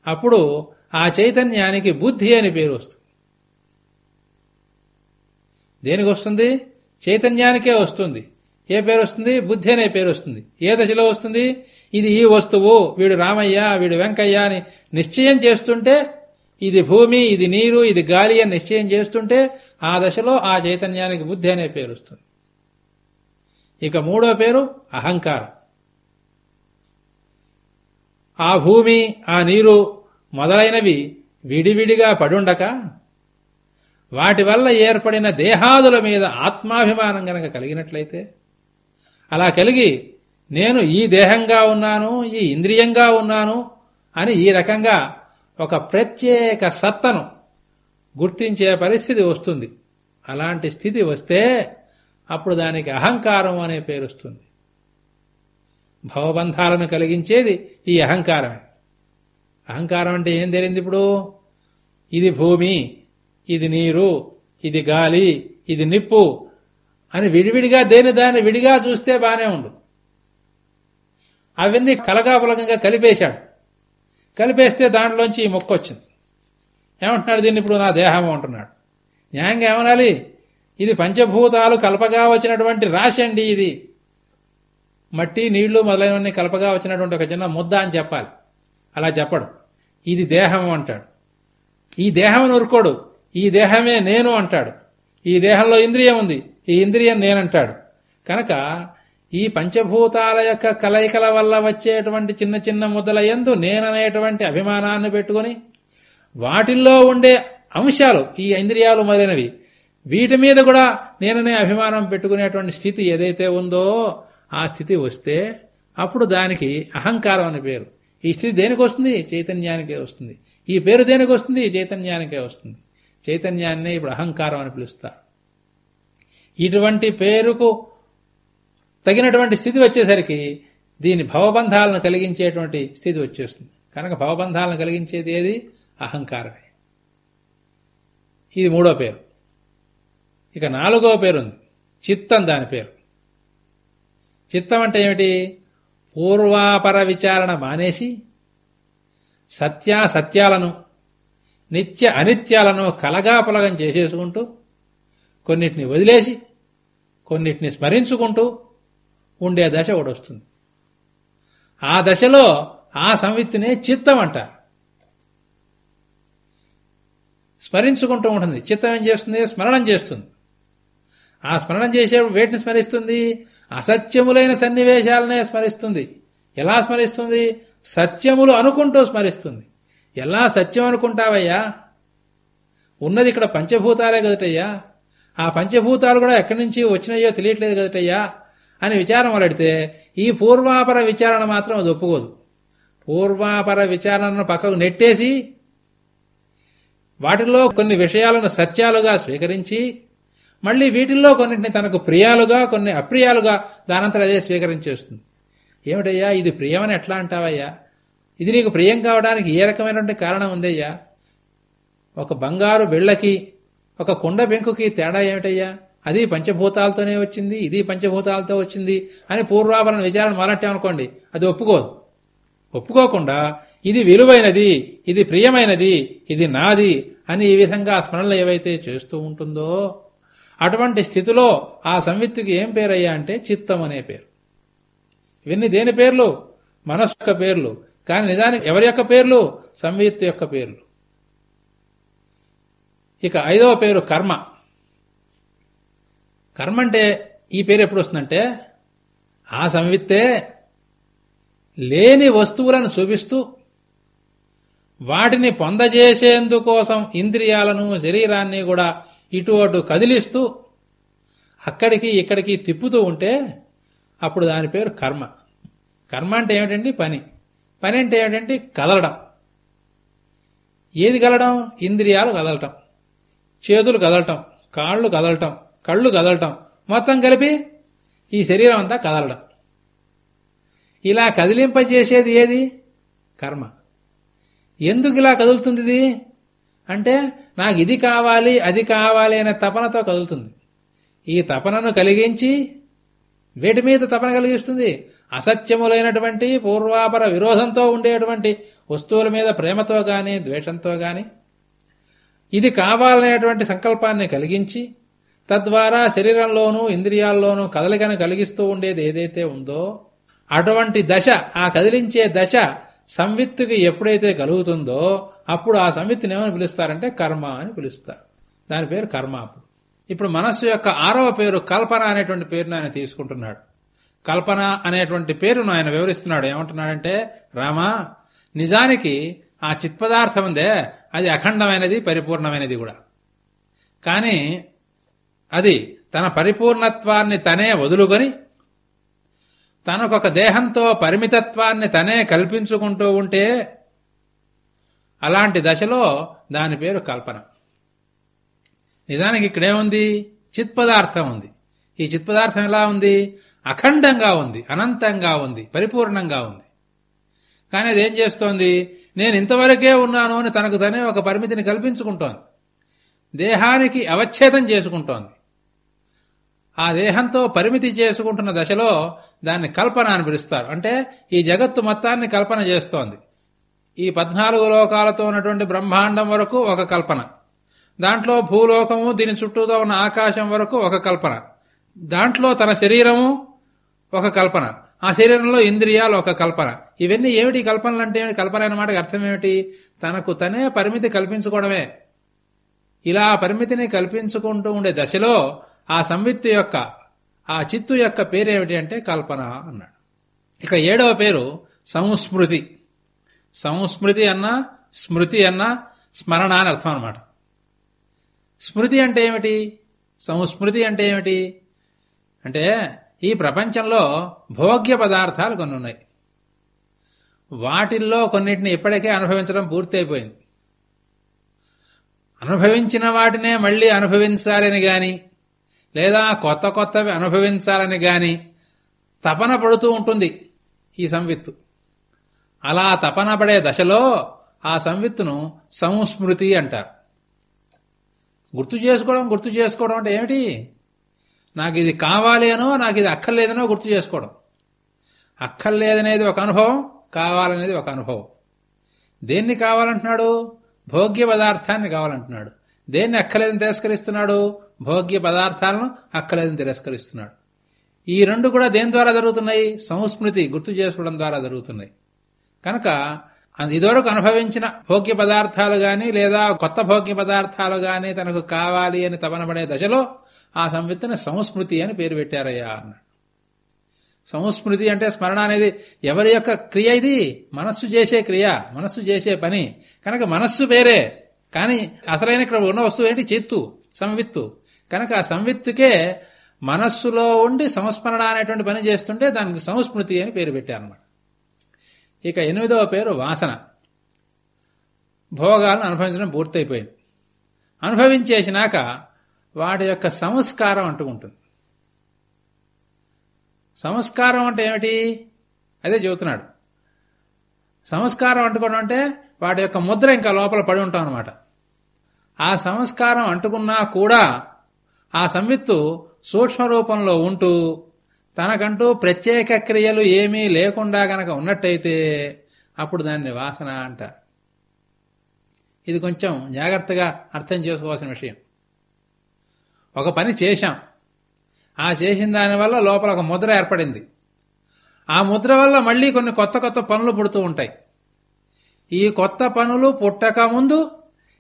అప్పుడు ఆ చైతన్యానికి బుద్ధి అని పేరు వస్తుంది. దేనికి వస్తుంది? చైతన్యానికే వస్తుంది. ఏ పేరు వస్తుంది? బుద్ధి అనే పేరు వస్తుంది. ఏ దశలో వస్తుంది? ఇది ఈ వస్తువు వీడు రామయ్య వీడు వెంకయ్య అని నిశ్చయం చేస్తుంటే ఇది భూమి ఇది నీరు ఇది గాలి అని నిశ్చయం చేస్తుంటే ఆ దశలో ఆ చైతన్యానికి బుద్ధి అనే పేరు వస్తుంది. ఇక మూడో పేరు అహంకారం. ఆ భూమి ఆ నీరు మొదలైనవి విడివిడిగా పడుండక వాటి వల్ల ఏర్పడిన దేహాదుల మీద ఆత్మాభిమానం గనక కలిగినట్లయితే అలా కలిగి నేను ఈ దేహంగా ఉన్నాను ఈ ఇంద్రియంగా ఉన్నాను అని ఈ రకంగా ఒక ప్రత్యేక సత్తను గుర్తించే పరిస్థితి వస్తుంది. అలాంటి స్థితి వస్తే అప్పుడు దానికి అహంకారం అనే పేరు వస్తుంది. భవబంధాలను కలిగించేది ఈ అహంకారమే. అహంకారం అంటే ఏం తెలియంది ఇప్పుడు? ఇది భూమి ఇది నీరు ఇది గాలి ఇది నిప్పు అని విడివిడిగా దేని దాన్ని విడిగా చూస్తే బానే ఉండు. అవన్నీ కలగాపులకంగా కలిపేశాడు. కలిపేస్తే దాంట్లోంచి ఈ మొక్క వచ్చింది. ఏమంటున్నాడు దీన్ని ఇప్పుడు? నా దేహము అంటున్నాడు. న్యాయంగా ఏమనాలి? ఇది పంచభూతాలు కలపగా వచ్చినటువంటి రాశి అండి ఇది. మట్టి నీళ్ళు మొదలైనవన్నీ కలపగా వచ్చినటువంటి ఒక చిన్న ముద్ద అని చెప్పాలి. అలా చెప్పడు. ఇది దేహము అంటాడు. ఈ దేహం నూరుకోడు ఈ దేహమే నేను అంటాడు. ఈ దేహంలో ఇంద్రియం ఉంది. ఈ ఇంద్రియం నేనంటాడు. కనుక ఈ పంచభూతాల యొక్క కలయికల వల్ల వచ్చేటువంటి చిన్న చిన్న ముద్దల నేననేటువంటి అభిమానాన్ని పెట్టుకుని వాటిల్లో ఉండే అంశాలు ఈ ఇంద్రియాలు మొదలైనవి వీటి మీద కూడా నేననే అభిమానం పెట్టుకునేటువంటి స్థితి ఏదైతే ఉందో ఆ స్థితి వస్తే అప్పుడు దానికి అహంకారం అని పేరు. ఈ స్థితి దేనికి వస్తుంది? చైతన్యానికే వస్తుంది. ఈ పేరు దేనికి వస్తుంది? చైతన్యానికే వస్తుంది. చైతన్యాన్నే ఇప్పుడు అహంకారం అని పిలుస్తారు. ఇటువంటి పేరుకు తగినటువంటి స్థితి వచ్చేసరికి దీని భవబంధాలను కలిగించేటువంటి స్థితి వచ్చేస్తుంది. కనుక భవబంధాలను కలిగించేది ఏది? అహంకారమే. ఇది మూడో పేరు. ఇక నాలుగో పేరు ఉంది చిత్తం దాని పేరు. చిత్తం అంటే ఏమిటి? పూర్వాపర విచారణ మానేసి సత్యాసత్యాలను నిత్య అనిత్యాలను కలగాపులగం చేసేసుకుంటూ కొన్నిటిని వదిలేసి కొన్నిటిని స్మరించుకుంటూ ఉండే దశ ఒకటి వస్తుంది. ఆ దశలో ఆ సంవిత్తినే చిత్తం అంటారు స్మరించుకుంటూ ఉంటుంది. చిత్తం ఏం చేస్తుంది? స్మరణం చేస్తుంది. ఆ స్మరణం చేసేప్పుడు వేటిని స్మరిస్తుంది? అసత్యములైన సన్నివేశాలనే స్మరిస్తుంది. ఎలా స్మరిస్తుంది? సత్యములు అనుకుంటూ స్మరిస్తుంది. ఎలా సత్యం అనుకుంటావయ్యా? ఉన్నది ఇక్కడ పంచభూతాలే కదటయ్యా. ఆ పంచభూతాలు కూడా ఎక్కడి నుంచి వచ్చినాయో తెలియట్లేదు కదటయ్యా. అని విచారం మొదలెడితే ఈ పూర్వాపర విచారణ మాత్రం అది ఒప్పుకోదు. పూర్వాపర విచారణను పక్కకు నెట్టేసి వాటిల్లో కొన్ని విషయాలను సత్యాలుగా స్వీకరించి మళ్ళీ వీటిల్లో కొన్నింటిని తనకు ప్రియాలుగా కొన్ని అప్రియాలుగా దానంతరం అదే స్వీకరించేస్తుంది ఏమిటయ్యా ఇది ప్రియమని ఎట్లా అంటావయ్యా? ఇది నీకు ప్రియం కావడానికి ఏ రకమైనటువంటి కారణం ఉందయ్యా? ఒక బంగారు బిళ్ళకి ఒక కుండ బెంకుకి తేడా ఏమిటయ్యా? అది పంచభూతాలతోనే వచ్చింది ఇది పంచభూతాలతో వచ్చింది అని పూర్వాభరణ విచారణ మొదలెట్టామనుకోండి అది ఒప్పుకోదు. ఒప్పుకోకుండా ఇది విలువైనది ఇది ప్రియమైనది ఇది నాది అని ఈ విధంగా స్మరణలు ఏవైతే చేస్తూ ఉంటుందో అటువంటి స్థితిలో ఆ సంవిత్తుకి ఏం పేరయ్యా అంటే చిత్తం అనే పేరు. ఇవన్నీ దేని పేర్లు? మనస్సు యొక్క పేర్లు. కానీ నిజానికి ఎవరి యొక్క పేర్లు? సంవిత్తు యొక్క పేర్లు. ఇక ఐదవ పేరు కర్మ. కర్మ అంటే ఈ పేరు ఎప్పుడు వస్తుందంటే ఆ సంవిత్తే లేని వస్తువులను చూపిస్తూ వాటిని పొందజేసేందుకోసం ఇంద్రియాలను శరీరాన్ని కూడా ఇటు అటు కదిలిస్తూ అక్కడికి ఇక్కడికి తిప్పుతూ ఉంటే అప్పుడు దాని పేరు కర్మ. కర్మ అంటే ఏమిటండి? పని. పని అంటే ఏమిటంటే కదలడం. ఏది కదలడం? ఇంద్రియాలు కదలటం. చేతులు కదలటం. కాళ్ళు కదలటం. కళ్ళు కదలటం. మొత్తం కలిపి ఈ శరీరం అంతా కదలడం. ఇలా కదిలింపజేసేది ఏది? కర్మ. ఎందుకు ఇలా కదులుతుంది ఇది అంటే నాకు ఇది కావాలి అది కావాలి అనే తపనతో కదులుతుంది. ఈ తపనను కలిగించి వేటి మీద తపన కలిగిస్తుంది? అసత్యములైనటువంటి పూర్వాపర విరోధంతో ఉండేటువంటి వస్తువుల మీద ప్రేమతో గాని ద్వేషంతో గాని ఇది కావాలనేటువంటి సంకల్పాన్ని కలిగించి తద్వారా శరీరంలోనూ ఇంద్రియాల్లోనూ కదలికను కలిగిస్తూ ఉండేది ఏదైతే ఉందో అటువంటి దశ ఆ కదిలించే దశ సంవిత్తుకి ఎప్పుడైతే కలుగుతుందో అప్పుడు ఆ సంవిత్తుని ఏమని పిలుస్తారంటే కర్మ అని పిలుస్తారు. దాని పేరు కర్మ అప్పుడు ఇప్పుడు మనస్సు యొక్క ఆరవ పేరు కల్పన అనేటువంటి పేరును ఆయన తీసుకుంటున్నాడు. కల్పన అనేటువంటి పేరును ఆయన వివరిస్తున్నాడు. ఏమంటున్నాడంటే రామా నిజానికి ఆ చిత్పదార్థం ఉందే అది అఖండమైనది పరిపూర్ణమైనది కూడా. కానీ అది తన పరిపూర్ణత్వాన్ని తనే వదులుకొని తనకొక దేహంతో పరిమితత్వాన్ని తనే కల్పించుకుంటూ ఉంటే అలాంటి దశలో దాని పేరు కల్పన. నిజానికి ఇక్కడేముంది చిత్పదార్థం ఉంది. ఈ చిత్పదార్థం ఎలా ఉంది? అఖండంగా ఉంది అనంతంగా ఉంది పరిపూర్ణంగా ఉంది. కానీ అది ఏం చేస్తోంది? నేను ఇంతవరకే ఉన్నాను అని తనకు తనే ఒక పరిమితిని కల్పించుకుంటోంది. దేహానికి అవచ్ఛేదం చేసుకుంటోంది. ఆ దేహంతో పరిమితి చేసుకుంటున్న దశలో దాన్ని కల్పన అని పిలుస్తారు. అంటే ఈ జగత్తు మొత్తాన్ని కల్పన చేస్తోంది. ఈ పద్నాలుగు లోకాలతో ఉన్నటువంటి బ్రహ్మాండం వరకు ఒక కల్పన. దాంట్లో భూలోకము దీని చుట్టూతో ఉన్న ఆకాశం వరకు ఒక కల్పన. దాంట్లో తన శరీరము ఒక కల్పన. ఆ శరీరంలో ఇంద్రియాలు ఒక కల్పన. ఇవన్నీ ఏమిటి కల్పనలు అంటే కల్పన కల్పన అన్నమాటకి అర్థం ఏమిటి? తనకు తనే పరిమితి కల్పించుకోవడమే. ఇలా పరిమితిని కల్పించుకుంటూ ఉండే దశలో ఆ సంవిత్తు యొక్క ఆ చిత్తు యొక్క పేరేమిటి అంటే కల్పన అన్నాడు. ఇక ఏడవ పేరు సంస్మృతి. సంస్మృతి అన్న స్మృతి అన్న స్మరణ అని అర్థం అనమాట స్మృతి అంటే ఏమిటి? సంస్మృతి అంటే ఏమిటి? అంటే ఈ ప్రపంచంలో భోగ్య పదార్థాలు కొన్ని ఉన్నాయి. వాటిల్లో కొన్నిటిని ఇప్పటికే అనుభవించడం పూర్తయిపోయింది. అనుభవించిన వాటినే మళ్ళీ అనుభవించాలని గాని లేదా కొత్త కొత్తవి అనుభవించాలని గాని తపన పడుతూ ఉంటుంది ఈ సంవిత్తు. అలా తపన పడే దశలో ఆ సంవిత్తును సంస్మృతి అంటారు. గుర్తు చేసుకోవడం గుర్తు చేసుకోవడం అంటే ఏమిటి? నాకు ఇది కావాలి అనో నాకు ఇది అక్కర్లేదనో గుర్తు చేసుకోవడం. అక్కర్లేదనేది ఒక అనుభవం కావాలనేది ఒక అనుభవం. దేన్ని కావాలంటున్నాడు? భోగ్య పదార్థాన్ని కావాలంటున్నాడు. దేన్ని అక్కర్లేదని తిరస్కరిస్తున్నాడు? భోగ్య పదార్థాలను అక్కలేదని తిరస్కరిస్తున్నాడు. ఈ రెండు కూడా దేని ద్వారా జరుగుతున్నాయి? సంస్మృతి గుర్తు చేసుకోవడం ద్వారా జరుగుతున్నాయి. కనుక ఇదివరకు అనుభవించిన భోగ్య పదార్థాలు గాని లేదా కొత్త భోగ్య పదార్థాలు గాని తనకు కావాలి అని తపనబడే దశలో ఆ సంవిత్తుని సంస్మృతి అని పేరు పెట్టారయ్యా అన్నాడు. సంస్మృతి అంటే స్మరణ అనేది ఎవరి యొక్క క్రియ ఇది? మనస్సు చేసే క్రియ మనస్సు చేసే పని. కనుక మనస్సు పేరే కానీ అసలైన ఇక్కడ ఉన్న వస్తువు ఏంటి? చేత్తు సంవిత్తు. కనుక ఆ సంవిత్తుకే మనస్సులో ఉండి సంస్మరణ అనేటువంటి పని చేస్తుంటే దానికి సంస్మృతి అని పేరు పెట్టారన్నమాట. ఇక ఎనిమిదవ పేరు వాసన. భోగాలను అనుభవించడం పూర్తయిపోయింది. అనుభవించేసినాక వాటి యొక్క సంస్కారం అంటుకుంటుంది సంస్కారం అంటే ఏమిటి? అదే చెబుతున్నాడు. సంస్కారం అంటుకోవడం అంటే వాటి యొక్క ముద్ర ఇంకా లోపల పడి ఉంటాం అనమాట ఆ సంస్కారం అంటుకున్నా కూడా ఆ సంవిత్తు సూక్ష్మ రూపంలో ఉంటూ తనకంటూ ప్రత్యేక క్రియలు ఏమీ లేకుండా గనక ఉన్నట్టయితే అప్పుడు దాన్ని వాసన అంటారు ఇది కొంచెం జాగ్రత్తగా అర్థం చేసుకోవాల్సిన విషయం. ఒక పని చేశాం. ఆ చేసిన దానివల్ల లోపల ఒక ముద్ర ఏర్పడింది. ఆ ముద్ర వల్ల మళ్ళీ కొన్ని కొత్త కొత్త పనులు పుడుతూ ఉంటాయి. ఈ కొత్త పనులు పుట్టక ముందు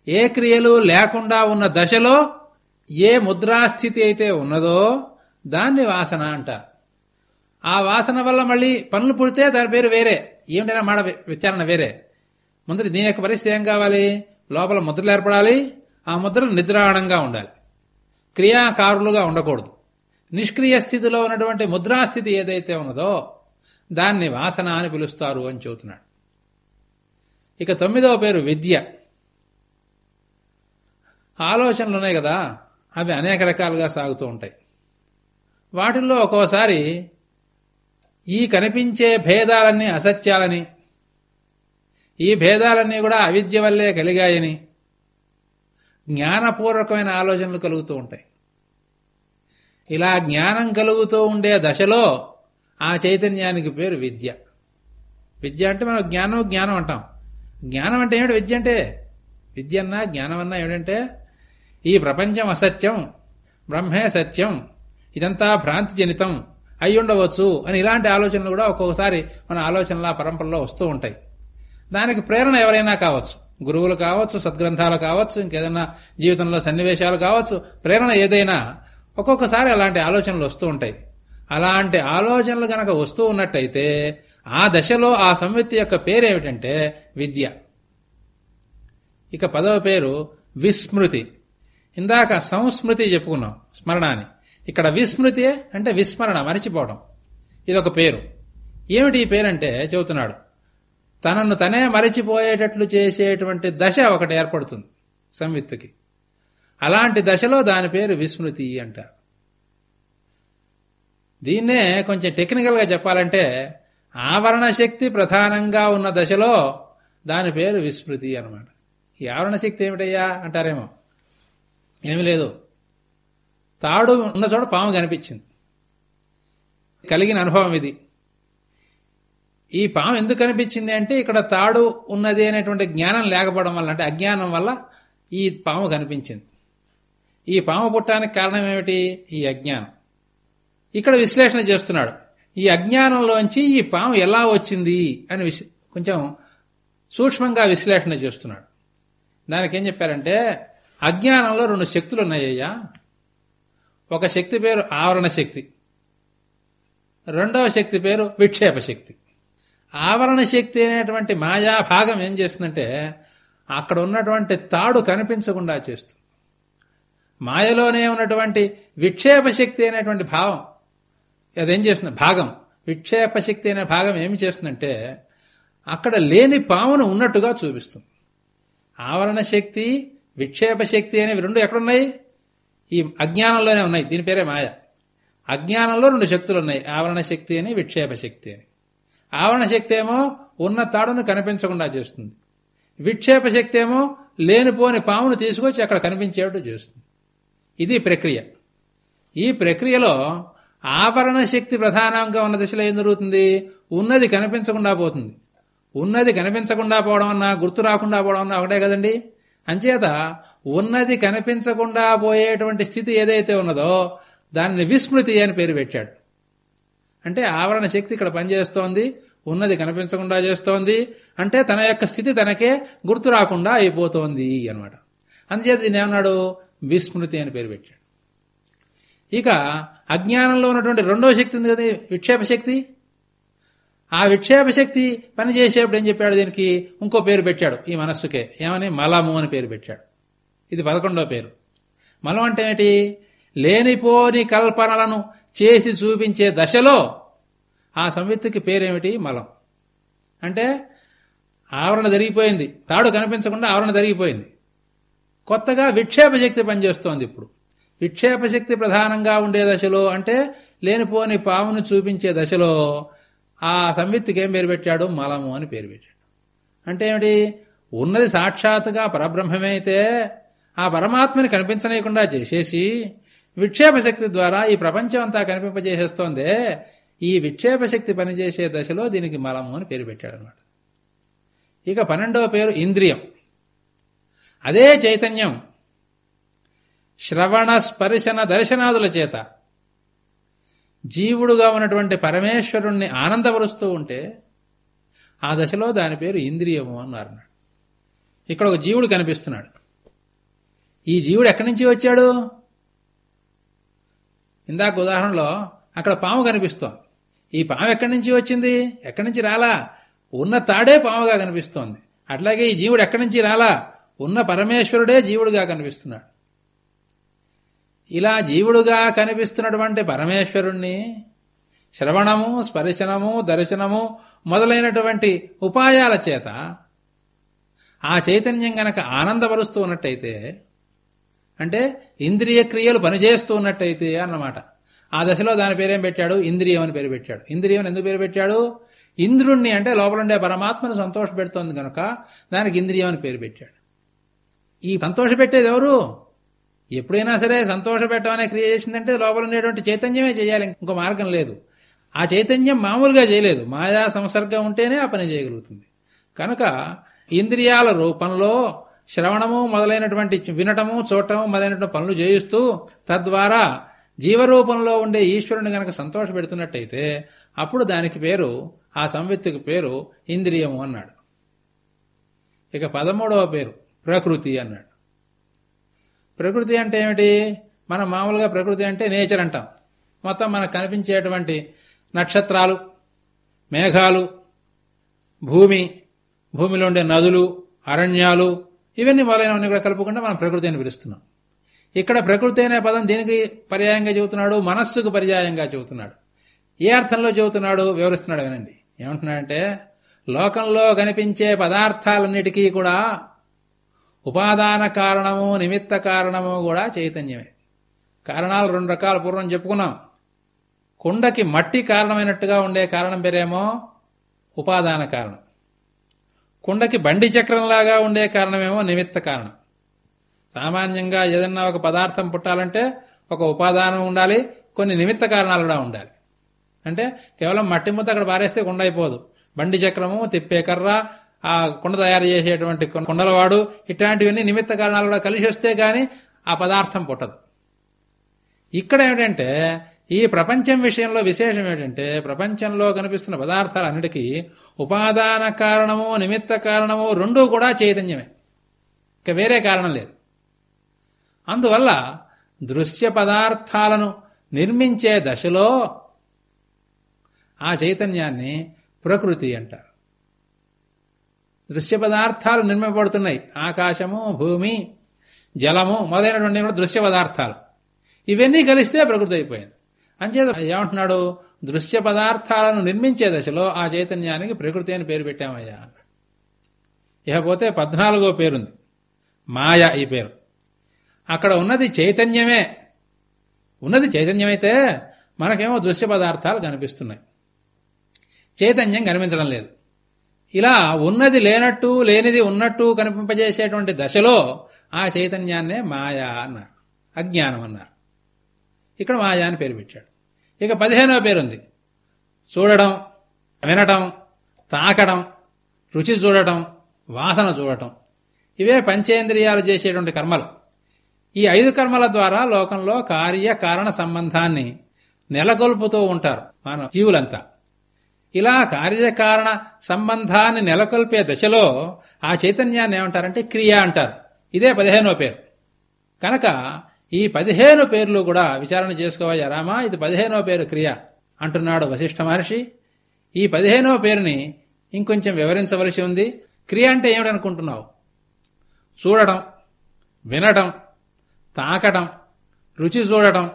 ఏ క్రియలు లేకుండా ఉన్న దశలో ఏ ముద్రాస్థితి అయితే ఉన్నదో దాన్ని వాసన అంటారు ఆ వాసన వల్ల మళ్ళీ పనులు పుడితే దాని పేరు వేరే. ఏమిటైనా మాట విచారణ వేరే. ముందర దీని యొక్క పరిస్థితి ఏం కావాలి? లోపల ముద్రలు ఏర్పడాలి. ఆ ముద్రలు నిద్రాణంగా ఉండాలి. క్రియాకారులుగా ఉండకూడదు. నిష్క్రియ స్థితిలో ఉన్నటువంటి ముద్రాస్థితి ఏదైతే ఉన్నదో దాన్ని వాసన అని పిలుస్తారు అని చెబుతున్నాడు. ఇక తొమ్మిదవ పేరు విద్య. ఆలోచనలు ఉన్నాయి కదా. అవి అనేక రకాలుగా సాగుతూ ఉంటాయి. వాటిల్లో ఒక్కోసారి ఈ కనిపించే భేదాలన్నీ అసత్యాలని ఈ భేదాలన్నీ కూడా అవిద్య వల్లే కలిగాయని జ్ఞానపూర్వకమైన ఆలోచనలు కలుగుతూ ఉంటాయి. ఇలా జ్ఞానం కలుగుతూ ఉండే దశలో ఆ చైతన్యానికి పేరు విద్య. విద్య అంటే మనం జ్ఞానం జ్ఞానం అంటాం. జ్ఞానం అంటే ఏమిటి? విద్య అంటే విద్య అన్నా జ్ఞానం అన్నా ఏమిటంటే ఈ ప్రపంచం అసత్యం బ్రహ్మే సత్యం ఇదంతా భ్రాంతి జనితం అయి ఉండవచ్చు అని ఇలాంటి ఆలోచనలు కూడా ఒక్కొక్కసారి మన ఆలోచనల పరంపరలో వస్తూ ఉంటాయి. దానికి ప్రేరణ ఎవరైనా కావచ్చు. గురువులు కావచ్చు సద్గ్రంథాలు కావచ్చు ఇంకేదైనా జీవితంలో సన్నివేశాలు కావచ్చు ప్రేరణ ఏదైనా ఒక్కొక్కసారి అలాంటి ఆలోచనలు వస్తూ ఉంటాయి. అలాంటి ఆలోచనలు గనక వస్తూ ఉన్నట్టయితే ఆ దశలో ఆ సంవిత్తి యొక్క పేరేమిటంటే విద్య. ఇక పదవ పేరు విస్మృతి. ఇందాక సంస్మృతి చెప్పుకున్నాం స్మరణ అని ఇక్కడ విస్మృతి అంటే విస్మరణ మరిచిపోవడం. ఇదొక పేరు. ఏమిటి ఈ పేరంటే చెబుతున్నాడు. తనను తనే మరిచిపోయేటట్లు చేసేటువంటి దశ ఒకటి ఏర్పడుతుంది సంవిత్తుకి అలాంటి దశలో దాని పేరు విస్మృతి అంటారు. దీన్నే కొంచెం టెక్నికల్గా చెప్పాలంటే ఆవరణ శక్తి ప్రధానంగా ఉన్న దశలో దాని పేరు విస్మృతి అనమాట ఈ ఆవరణ శక్తి ఏమిటయ్యా అంటారేమో. ఏమి లేదు. తాడు ఉన్న చోట పాము కనిపించింది. కలిగిన అనుభవం ఇది. ఈ పాము ఎందుకు కనిపించింది అంటే ఇక్కడ తాడు ఉన్నది అనేటువంటి జ్ఞానం లేకపోవడం వల్ల అంటే అజ్ఞానం వల్ల ఈ పాము కనిపించింది. ఈ పాము పుట్టడానికి కారణం ఏమిటి? ఈ అజ్ఞానం. ఇక్కడ విశ్లేషణ చేస్తున్నాడు. ఈ అజ్ఞానంలోంచి ఈ పాము ఎలా వచ్చింది అని కొంచెం సూక్ష్మంగా విశ్లేషణ చేస్తున్నాడు. దానికి ఏం చెప్పారంటే అజ్ఞానంలో రెండు శక్తులు ఉన్నాయ్యా ఒక శక్తి పేరు ఆవరణ శక్తి. రెండవ శక్తి పేరు విక్షేప శక్తి. ఆవరణ శక్తి అనేటువంటి మాయా భాగం ఏం చేస్తుందంటే అక్కడ ఉన్నటువంటి తాడు కనిపించకుండా చేస్తుంది. మాయలోనే ఉన్నటువంటి విక్షేప శక్తి అనేటువంటి భావం అదేం చేస్తుంది? భాగం. విక్షేప శక్తి అనే భాగం ఏమి చేస్తుందంటే అక్కడ లేని పామును ఉన్నట్టుగా చూపిస్తుంది. ఆవరణ శక్తి విక్షేప శక్తి అనేవి రెండు ఎక్కడున్నాయి? ఈ అజ్ఞానంలోనే ఉన్నాయి. దీని పేరే మాయ. అజ్ఞానంలో రెండు శక్తులు ఉన్నాయి ఆవరణ శక్తి అని విక్షేప శక్తి అని. ఆవరణ శక్తి ఏమో ఉన్న తాడును కనిపించకుండా చేస్తుంది. విక్షేప శక్తి ఏమో లేనిపోని పామును తీసుకొచ్చి అక్కడ కనిపించేటట్టు చేస్తుంది. ఇది ప్రక్రియ. ఈ ప్రక్రియలో ఆవరణ శక్తి ప్రధానంగా ఉన్న దిశలో ఏం జరుగుతుంది? ఉన్నది కనిపించకుండా పోతుంది. ఉన్నది కనిపించకుండా పోవడం అన్నా గుర్తు రాకుండా పోవడం అన్నా ఒకటే కదండి? అంచేత ఉన్నది కనిపించకుండా పోయేటువంటి స్థితి ఏదైతే ఉన్నదో దానిని విస్మృతి అని పేరు పెట్టాడు. అంటే ఆవరణ శక్తి ఇక్కడ పనిచేస్తోంది ఉన్నది కనిపించకుండా చేస్తోంది అంటే తన యొక్క స్థితి తనకే గుర్తు రాకుండా అయిపోతోంది అనమాట అందుచేత దీన్ని ఏమన్నాడు? విస్మృతి అని పేరు పెట్టాడు. ఇక అజ్ఞానంలో ఉన్నటువంటి రెండవ శక్తి ఉంది కదా విక్షేప శక్తి. ఆ విక్షేప శక్తి పనిచేసేప్పుడు ఏం చెప్పాడు దీనికి? ఇంకో పేరు పెట్టాడు ఈ మనస్సుకే. ఏమని? మలము అని పేరు పెట్టాడు. ఇది పదకొండో పేరు. మలం అంటే ఏంటి లేనిపోని కల్పనలను చేసి చూపించే దశలో ఆ సంవిత్తుకి పేరేమిటి? మలం. అంటే ఆవరణ జరిగిపోయింది. తాడు కనిపించకుండా ఆవరణ జరిగిపోయింది. కొత్తగా విక్షేప శక్తి పనిచేస్తోంది ఇప్పుడు. విక్షేప శక్తి ప్రధానంగా ఉండే దశలో అంటే లేనిపోని పామును చూపించే దశలో ఆ సంవిత్తికి ఏం పేరు పెట్టాడు? మలము అని పేరు పెట్టాడు. అంటే ఏమిటి? ఉన్నది సాక్షాత్తుగా పరబ్రహ్మమే అయితే ఆ పరమాత్మని కనిపించనీయకుండా చేసేసి విక్షేపశక్తి ద్వారా ఈ ప్రపంచం అంతా కనిపింపజేసేస్తోందే. ఈ విక్షేపశక్తి పనిచేసే దశలో దీనికి మలము అని పేరు పెట్టాడు అనమాట ఇక పన్నెండవ పేరు ఇంద్రియం. అదే చైతన్యం. శ్రవణ స్పర్శన దర్శనాదుల చేత. జీవుడుగా ఉన్నటువంటి పరమేశ్వరుణ్ణి ఆనందపరుస్తూ ఉంటే ఆ దశలో దాని పేరు ఇంద్రియము అన్నారు. ఇక్కడ ఒక జీవుడు కనిపిస్తున్నాడు. ఈ జీవుడు ఎక్కడి నుంచి వచ్చాడు? ఇందాక ఉదాహరణలో అక్కడ పాము కనిపిస్తోంది. ఈ పాము ఎక్కడి నుంచి వచ్చింది? ఎక్కడి నుంచి రాలా? ఉన్న తాడే పాముగా కనిపిస్తోంది. అట్లాగే ఈ జీవుడు ఎక్కడి నుంచి రాలా? ఉన్న పరమేశ్వరుడే జీవుడుగా కనిపిస్తున్నాడు. ఇలా జీవుడుగా కనిపిస్తున్నటువంటి పరమేశ్వరుణ్ణి శ్రవణము స్పర్శనము దర్శనము మొదలైనటువంటి ఉపాయాల చేత ఆ చైతన్యం గనక ఆనందపరుస్తూ ఉన్నట్టయితే అంటే ఇంద్రియ క్రియలు పనిచేస్తూ ఉన్నట్టయితే అన్నమాట. ఆ దశలో దాని పేరేం పెట్టాడు? ఇంద్రియం అని పేరు పెట్టాడు. ఇంద్రియం ఎందుకు పేరు పెట్టాడు? ఇంద్రుణ్ణి అంటే లోపలుండే పరమాత్మను సంతోష పెడుతోంది కనుక దానికి ఇంద్రియం అని పేరు పెట్టాడు. ఈ సంతోష పెట్టేది ఎవరు? ఎప్పుడైనా సరే సంతోషపెట్టమనే క్రియ చేసిందంటే లోపల ఉండేటువంటి చైతన్యమే చేయాలి. ఇంకో మార్గం లేదు. ఆ చైతన్యం మామూలుగా చేయలేదు. మాయా సంసర్గం ఉంటేనే ఆ పని చేయగలుగుతుంది. కనుక ఇంద్రియాల రూపంలో శ్రవణము మొదలైనటువంటి వినటము చూడటము మొదలైనటువంటి పనులు చేయిస్తూ తద్వారా జీవరూపంలో ఉండే ఈశ్వరుని గనక సంతోష పెడుతున్నట్టయితే అప్పుడు దానికి పేరు ఆ సంవిత్తుకి పేరు ఇంద్రియము అన్నాడు. ఇక పదమూడవ పేరు ప్రకృతి అన్నాడు. ప్రకృతి అంటే ఏమిటి? మనం మామూలుగా ప్రకృతి అంటే నేచర్ అంటాం. మొత్తం మనకు కనిపించేటువంటి నక్షత్రాలు మేఘాలు భూమి భూమిలో ఉండే నదులు అరణ్యాలు ఇవన్నీ మొదలైనవన్నీ కూడా కలుపుకుండా మనం ప్రకృతి అని పిలుస్తున్నాం. ఇక్కడ ప్రకృతి అనే పదం దీనికి పర్యాయంగా చెబుతున్నాడు? మనస్సుకు పర్యాయంగా చెబుతున్నాడు. ఏ అర్థంలో చెబుతున్నాడు? వివరిస్తున్నాడు వినండి. ఏమంటున్నాడంటే లోకంలో కనిపించే పదార్థాలన్నిటికీ కూడా ఉపాదాన కారణము నిమిత్త కారణము కూడా చైతన్యమే. కారణాలు రెండు రకాల పూర్వం చెప్పుకున్నాం. కుండకి మట్టి కారణమైనట్టుగా ఉండే కారణం పేరేమో ఉపాదాన కారణం. కుండకి బండి చక్రంలాగా ఉండే కారణమేమో నిమిత్త కారణం. సామాన్యంగా ఏదన్నా ఒక పదార్థం పుట్టాలంటే ఒక ఉపాదానం ఉండాలి కొన్ని నిమిత్త కారణాలు కూడా ఉండాలి. అంటే కేవలం మట్టి ముద్ద అక్కడ పారేస్తే కుండ అయిపోదు. బండి చక్రము తిప్పే కర్ర ఆ కుండ తయారు చేసేటువంటి కుండలవాడు ఇట్లాంటివన్నీ నిమిత్త కారణాలు కూడా కలిసి వస్తే గాని ఆ పదార్థం పుట్టదు. ఇక్కడ ఏమిటంటే ఈ ప్రపంచం విషయంలో విశేషం ఏంటంటే ప్రపంచంలో కనిపిస్తున్న పదార్థాలన్నిటికీ ఉపాదాన కారణము నిమిత్త కారణము రెండూ కూడా చైతన్యమే. ఇక వేరే కారణం లేదు. అందువల్ల దృశ్య పదార్థాలను నిర్మించే దశలో ఆ చైతన్యాన్ని ప్రకృతి అంటారు. దృశ్య పదార్థాలు నిర్మింపబడుతున్నాయి. ఆకాశము భూమి జలము మొదలైనటువంటి కూడా దృశ్య పదార్థాలు ఇవన్నీ కలిస్తే ప్రకృతి అయిపోయింది. అంచేత ఏమంటున్నాడు? దృశ్య పదార్థాలను నిర్మించే దశలో ఆ చైతన్యానికి ప్రకృతి అని పేరు పెట్టామయ్యా ఇకపోతే పద్నాలుగో పేరుంది. మాయ ఈ పేరు. అక్కడ ఉన్నది చైతన్యమే. ఉన్నది చైతన్యమైతే మనకేమో దృశ్య పదార్థాలు కనిపిస్తున్నాయి. చైతన్యం కనిపించడం లేదు. ఇలా ఉన్నది లేనట్టు లేనిది ఉన్నట్టు కనిపింపజేసేటువంటి దశలో ఆ చైతన్యాన్నే మాయా అన్నారు. అజ్ఞానం అన్నారు. ఇక్కడ మాయా అని పేరు పెట్టాడు. ఇక పదిహేనవ పేరుంది. చూడడం వినటం తాకడం రుచి చూడటం వాసన చూడటం. ఇవే పంచేంద్రియాలు చేసేటువంటి కర్మలు. ఈ ఐదు కర్మల ద్వారా లోకంలో కార్య కారణ సంబంధాన్ని నెలకొల్పుతూ ఉంటారు మన జీవులంతా. ఇలా కార్యకారణ సంబంధాన్ని నెలకొల్పే దశలో ఆ చైతన్యాన్ని ఏమంటారంటే క్రియ అంటారు. ఇదే పదిహేనో పేరు. కనుక ఈ పదిహేను పేర్లు కూడా విచారణ చేసుకోవాలి రామా ఇది పదిహేనో పేరు క్రియ అంటున్నాడు వశిష్ఠ మహర్షి. ఈ పదిహేనో పేరుని ఇంకొంచెం వివరించవలసి ఉంది. క్రియ అంటే ఏమిటనుకుంటున్నావు? చూడటం వినటం తాకటం రుచి చూడటం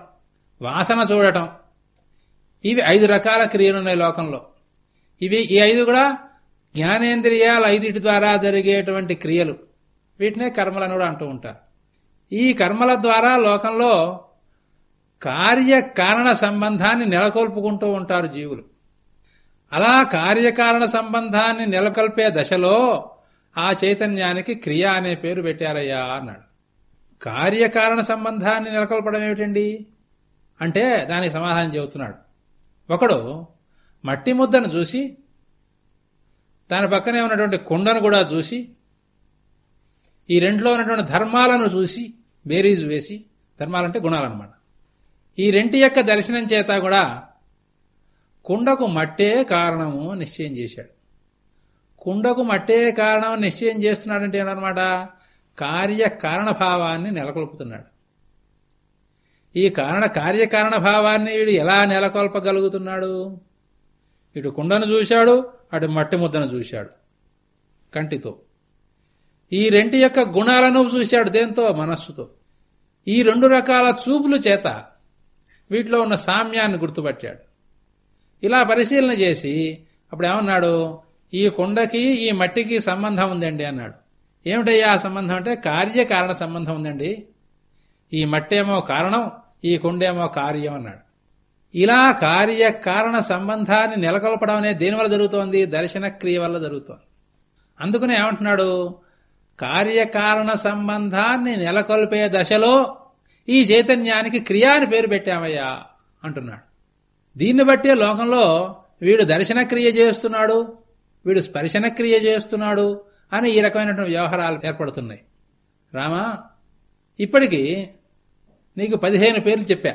వాసన చూడటం. ఇవి ఐదు రకాల క్రియలు ఉన్నాయి లోకంలో. ఇవి ఈ ఐదు కూడా జ్ఞానేంద్రియాలు ఐదిటి ద్వారా జరిగేటువంటి క్రియలు. వీటినే కర్మలను కూడా అంటూ ఉంటారు. ఈ కర్మల ద్వారా లోకంలో కార్యకారణ సంబంధాన్ని నెలకొల్పుకుంటూ ఉంటారు జీవులు. అలా కార్యకారణ సంబంధాన్ని నెలకొల్పే దశలో ఆ చైతన్యానికి క్రియ అనే పేరు పెట్టారయ్యా అన్నాడు. కార్యకారణ సంబంధాన్ని నెలకొల్పడం ఏమిటండి? అంటే దానికి సమాధానం చెబుతున్నాడు. ఒకడు మట్టి ముద్దను చూసి దాని పక్కనే ఉన్నటువంటి కుండను కూడా చూసి ఈ రెంట్లో ఉన్నటువంటి ధర్మాలను చూసి బేరీజు వేసి ధర్మాలంటే గుణాలన్నమాట. ఈ రెంటి యొక్క దర్శనం చేత కూడా కుండకు మట్టే కారణము నిశ్చయం చేశాడు. కుండకు మట్టే కారణం నిశ్చయం చేస్తున్నాడంటే ఏమన్నమాట? కార్యకారణభావాన్ని నెలకొల్పుతున్నాడు. ఈ కారణ కార్యకారణ భావాన్ని వీడు ఎలా నెలకొల్పగలుగుతున్నాడు? ఇటు కుండను చూశాడు అటు మట్టి ముద్దను చూశాడు. కంటితో. ఈ రెంటి యొక్క గుణాలను చూశాడు దేంతో? మనస్సుతో. ఈ రెండు రకాల చూపులు చేత వీటిలో ఉన్న సామ్యాన్ని గుర్తుపట్టాడు. ఇలా పరిశీలన చేసి అప్పుడు ఏమన్నాడు? ఈ కుండకి ఈ మట్టికి సంబంధం ఉందండి అన్నాడు. ఏమిటయ్యా ఆ సంబంధం అంటే? కార్యకారణ సంబంధం ఉందండి. ఈ మట్టేమో కారణం ఈ కుండేమో కార్యం అన్నాడు. ఇలా కార్యకారణ సంబంధాన్ని నెలకొల్పడం అనేది దేనివల్ల జరుగుతోంది? దర్శన క్రియ వల్ల జరుగుతోంది. అందుకనే ఏమంటున్నాడు? కార్యకారణ సంబంధాన్ని నెలకొల్పే దశలో ఈ చైతన్యానికి క్రియ అని పేరు పెట్టామయ్యా అంటున్నాడు. దీన్ని బట్టే లోకంలో వీడు దర్శన క్రియ చేస్తున్నాడు వీడు స్పర్శన క్రియ చేస్తున్నాడు అని ఈ రకమైనటువంటి వ్యవహారాలు ఏర్పడుతున్నాయి. రామా ఇప్పటికీ నీకు పదిహేను పేర్లు చెప్పా.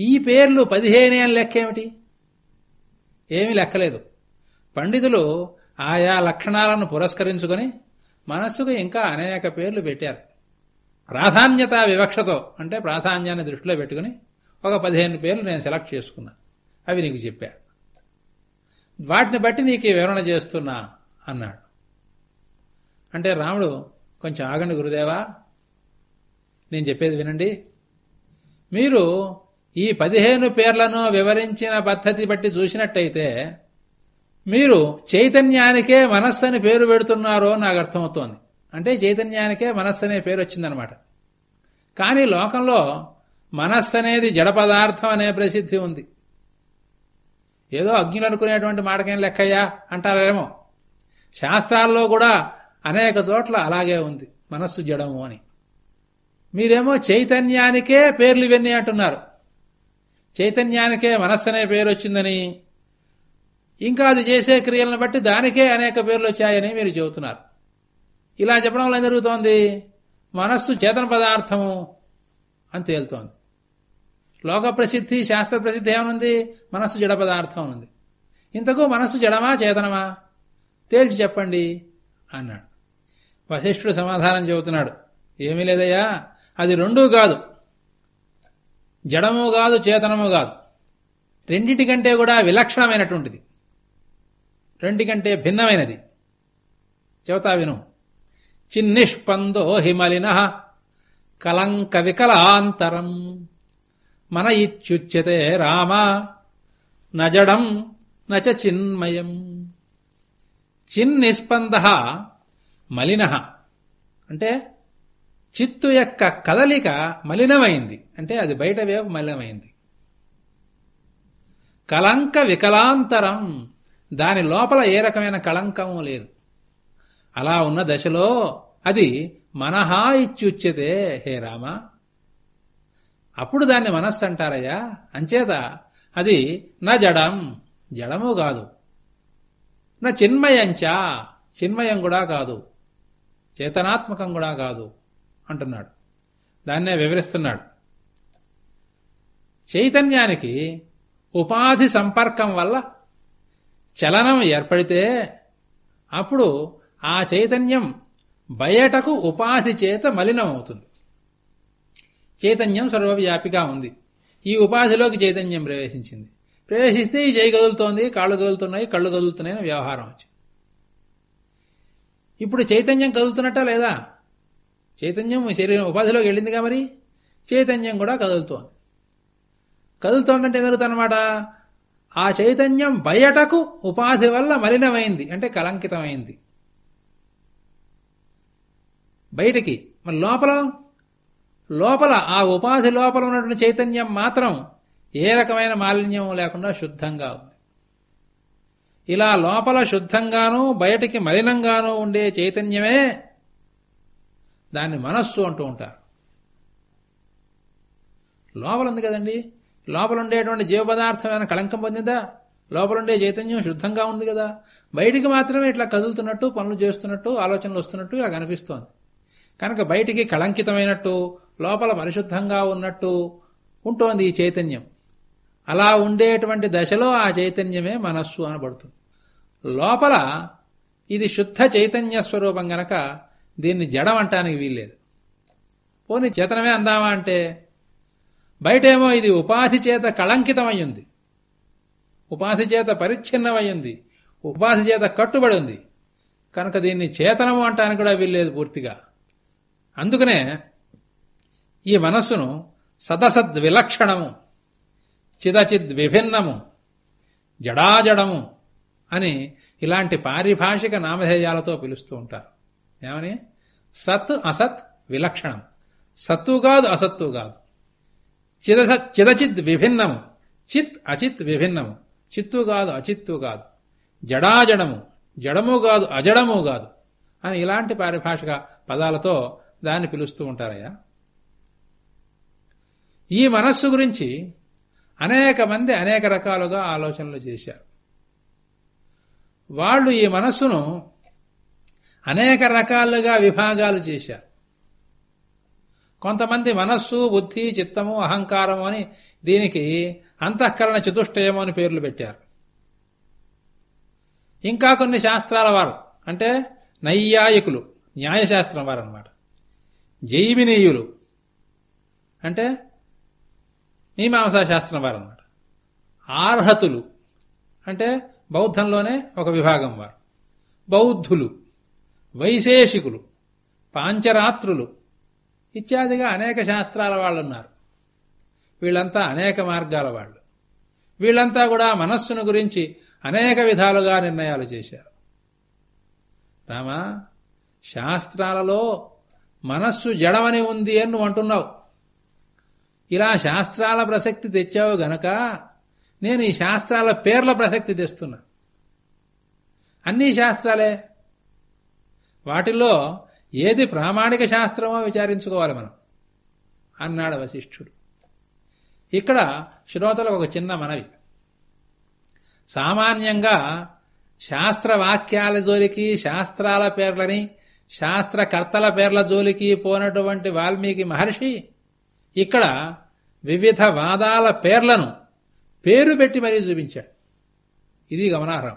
ఈ పేర్లు పదిహేనే అని లెక్క ఏమిటి? ఏమీ లెక్కలేదు. పండితులు ఆయా లక్షణాలను పురస్కరించుకొని మనస్సుకు ఇంకా అనేక పేర్లు పెట్టారు. ప్రాధాన్యత వివక్షతో అంటే ప్రాధాన్యాన్ని దృష్టిలో పెట్టుకుని ఒక పదిహేను పేర్లు నేను సెలెక్ట్ చేసుకున్నా. అవి నీకు చెప్పా. వాటిని బట్టి నీకు వివరణ చేస్తున్నా అన్నాడు. అంటే రాముడు కొంచెం ఆగండి గురుదేవా. నేను చెప్పేది వినండి. మీరు ఈ పదిహేను పేర్లను వివరించిన పద్ధతి బట్టి చూసినట్టయితే మీరు చైతన్యానికే మనస్సు అని పేరు పెడుతున్నారో నాకు అర్థమవుతోంది. అంటే చైతన్యానికే మనస్సు అనే పేరు వచ్చిందనమాట. కానీ లోకంలో మనస్సు అనేది జడ పదార్థం అనే ప్రసిద్ధి ఉంది. ఏదో అగ్నిలు అనుకునేటువంటి మాటకేం లెక్కయ్యా అంటారేమో. శాస్త్రాల్లో కూడా అనేక చోట్ల అలాగే ఉంది. మనస్సు జడము అని. మీరేమో చైతన్యానికే పేర్లు ఇవన్నీ అంటున్నారు. చైతన్యానికే మనస్సు అనే పేరు వచ్చిందని ఇంకా అది చేసే క్రియలను బట్టి దానికే అనేక పేర్లు వచ్చాయని మీరు చెబుతున్నారు. ఇలా చెప్పడం వల్ల ఏం జరుగుతోంది? మనస్సు చేతన పదార్థము అని తేలుతోంది. లోక ప్రసిద్ధి శాస్త్ర ప్రసిద్ధి ఏమనుంది? మనస్సు జడ పదార్థం ఉంది ఇంతకు మనస్సు జడమా చేతనమా? తేల్చి చెప్పండి అన్నాడు. వశిష్ఠుడు సమాధానం చెబుతున్నాడు. ఏమీ లేదయ్యా అది రెండూ కాదు. జడము కాదు చేతనము కాదు. రెండింటికంటే కూడా విలక్షణమైనటువంటిది. రెండికంటే భిన్నమైనది. చెబుతా విను. చిన్నిష్పందో హిమలిన కలంక వికలాంతరం. మన ఇత్యుచ్యతే రామ నజడం నచ చిన్మయం. చిన్నిస్పంద మలిన అంటే చిత్తు యొక్క కదలిక మలినమైంది. అంటే అది బయట వేపు మలినమైంది. కలంక వికలాంతరం. దాని లోపల ఏ రకమైన కళంకము లేదు. అలా ఉన్న దశలో అది మనహా ఇత్యుచ్యతే హే రామ. అప్పుడు దాన్ని మనస్సు అంటారయ్యా. అంచేత అది నా జడం. జడము కాదు. నా చిన్మయంచా. చిన్మయం కూడా కాదు. చేతనాత్మకం కూడా కాదు. అంటున్నాడు. దాన్నే వివరిస్తున్నాడు. చైతన్యానికి ఉపాధి సంపర్కం వల్ల చలనం ఏర్పడితే అప్పుడు ఆ చైతన్యం బయటకు ఉపాధి చేత మలినమవుతుంది. చైతన్యం సర్వవ్యాపిగా ఉంది. ఈ ఉపాధిలోకి చైతన్యం ప్రవేశించింది. ప్రవేశిస్తే ఈ చేయి కదులుతోంది కాళ్ళు కదులుతున్నాయి కళ్ళు కదులుతున్నాయని వ్యవహారం వచ్చింది. ఇప్పుడు చైతన్యం కదులుతున్నట్టా లేదా? చైతన్యం శరీరం ఉపాధిలోకి వెళ్ళిందిగా మరి? చైతన్యం కూడా కదులుతోంది. కదులుతోందంటే ఎదురుతుందన్నమాట ఆ చైతన్యం బయటకు ఉపాధి వల్ల మలినమైంది అంటే కలంకితమైంది. బయటికి మరి లోపల? లోపల ఆ ఉపాధి లోపల ఉన్నటువంటి చైతన్యం మాత్రం ఏ రకమైన మాలిన్యం లేకుండా శుద్ధంగా ఉంది. ఇలా లోపల శుద్ధంగానూ బయటికి మలినంగానూ ఉండే చైతన్యమే దాన్ని మనస్సు అంటూ ఉంటారు. లోపల ఉంది కదండి? లోపల ఉండేటువంటి జీవ పదార్థం ఏమైనా కళంకం పొందిందా? లోపల ఉండే చైతన్యం శుద్ధంగా ఉంది కదా? బయటికి మాత్రమే ఇట్లా కదులుతున్నట్టు పనులు చేస్తున్నట్టు ఆలోచనలు వస్తున్నట్టు ఇలా కనిపిస్తోంది. కనుక బయటికి కళంకితమైనట్టు లోపల పరిశుద్ధంగా ఉన్నట్టు ఉంటోంది ఈ చైతన్యం. అలా ఉండేటువంటి దశలో ఆ చైతన్యమే మనస్సు అనబడుతుంది. లోపల ఇది శుద్ధ చైతన్య స్వరూపం గనక దీన్ని జడం అంటానికి వీల్లేదు. పోనీ చేతనమే అందామా అంటే బయటేమో ఇది ఉపాధి చేత కళంకితమయ్యింది. ఉపాధి చేత పరిచ్ఛిన్నమయ్యింది. ఉపాధి చేత కట్టుబడి ఉంది కనుక దీన్ని చేతనము అంటానికి కూడా వీల్లేదు పూర్తిగా. అందుకనే ఈ మనస్సును సదసద్ విలక్షణము చిదచిద్ విభిన్నము జడాజడము అని ఇలాంటి పారిభాషిక నామధేయాలతో పిలుస్తూ ఉంటారు. ఏమని? సత్ అసత్ విలక్షణం. సత్తు కాదు అసత్తు కాదు. చిదస చిదచిత్ విభిన్నము. చిత్ అచిత్ విభిన్నము. చిత్తు కాదు అచిత్తు కాదు. జడాజడము. జడము కాదు అజడము కాదు. అని ఇలాంటి పారిభాషిక పదాలతో దాన్ని పిలుస్తూ ఉంటారయ్యా. ఈ మనస్సు గురించి అనేక మంది అనేక రకాలుగా ఆలోచనలు చేశారు. వాళ్ళు ఈ మనస్సును అనేక రకాలుగా విభాగాలు చేశారు కొంతమంది మనస్సు బుద్ధి చిత్తము అహంకారము అని దీనికి అంతఃకరణ చతుష్టయము అని పేర్లు పెట్టారు. ఇంకా కొన్ని శాస్త్రాల వారు అంటే నైయాయికులు న్యాయశాస్త్రం వారు అనమాట జైమినీయులు అంటే మీమాంసా శాస్త్రం వారు అనమాట ఆర్హతులు అంటే బౌద్ధంలోనే ఒక విభాగం వారు. బౌద్ధులు వైశేషికులు పాంచరాత్రులు ఇత్యాదిగా అనేక శాస్త్రాల వాళ్ళు ఉన్నారు వీళ్ళంతా అనేక మార్గాల వాళ్ళు. వీళ్ళంతా కూడా మనస్సును గురించి అనేక విధాలుగా నిర్ణయాలు చేశారు. రామా శాస్త్రాలలో మనస్సు జడమని ఉంది అని నువ్వు అంటున్నావు. ఇలా శాస్త్రాల ప్రసక్తి తెచ్చావు గనక నేను ఈ శాస్త్రాల పేర్ల ప్రసక్తి తెస్తున్నా. అన్నీ శాస్త్రాలే వాటిల్లో ఏది ప్రామాణిక శాస్త్రమో విచారించుకోవాలి మనం అన్నాడు వశిష్ఠుడు. ఇక్కడ శ్రోతలకు ఒక చిన్న మనవి. సామాన్యంగా శాస్త్రవాక్యాల జోలికి శాస్త్రాల పేర్లని శాస్త్రకర్తల పేర్ల జోలికి పోనటువంటి వాల్మీకి మహర్షి ఇక్కడ వివిధ వాదాల పేర్లను పేరు పెట్టి మరీ చూపించాడు. ఇది గమనార్హం.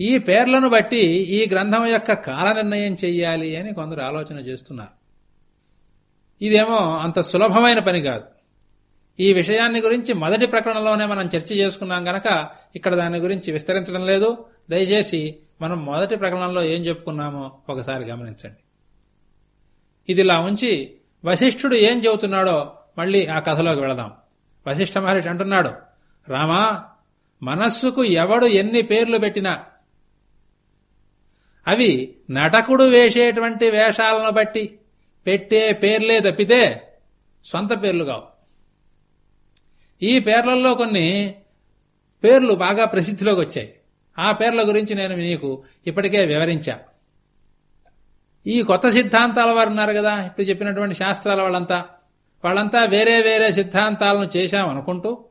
ఈ పేర్లను బట్టి ఈ గ్రంథం యొక్క కాల నిర్ణయం చెయ్యాలి అని కొందరు ఆలోచన చేస్తున్నారు. ఇదేమో అంత సులభమైన పని కాదు. ఈ విషయాన్ని గురించి మొదటి ప్రకటనలోనే మనం చర్చ చేసుకున్నాం గనక ఇక్కడ దాని గురించి విస్తరించడం లేదు. దయచేసి మనం మొదటి ప్రకరణంలో ఏం చెప్పుకున్నామో ఒకసారి గమనించండి. ఇదిలా ఉంచి వశిష్ఠుడు ఏం చెబుతున్నాడో మళ్ళీ ఆ కథలోకి వెళదాం. వశిష్ఠ మహర్షి అంటున్నాడు రామా మనస్సుకు ఎవడు ఎన్ని పేర్లు పెట్టినా అవి నటకుడు వేసేటువంటి వేషాలను బట్టి పెట్టే పేర్లే తప్పితే సొంత పేర్లు కావు. ఈ పేర్లలో కొన్ని పేర్లు బాగా ప్రసిద్ధిలోకి వచ్చాయి. ఆ పేర్ల గురించి నేను నీకు ఇప్పటికే వివరించా. ఈ కొత్త సిద్ధాంతాల వారు ఉన్నారు కదా ఇప్పుడు చెప్పినటువంటి శాస్త్రాల వాళ్ళంతా. వాళ్ళంతా వేరే వేరే సిద్ధాంతాలను చేశామనుకుంటూ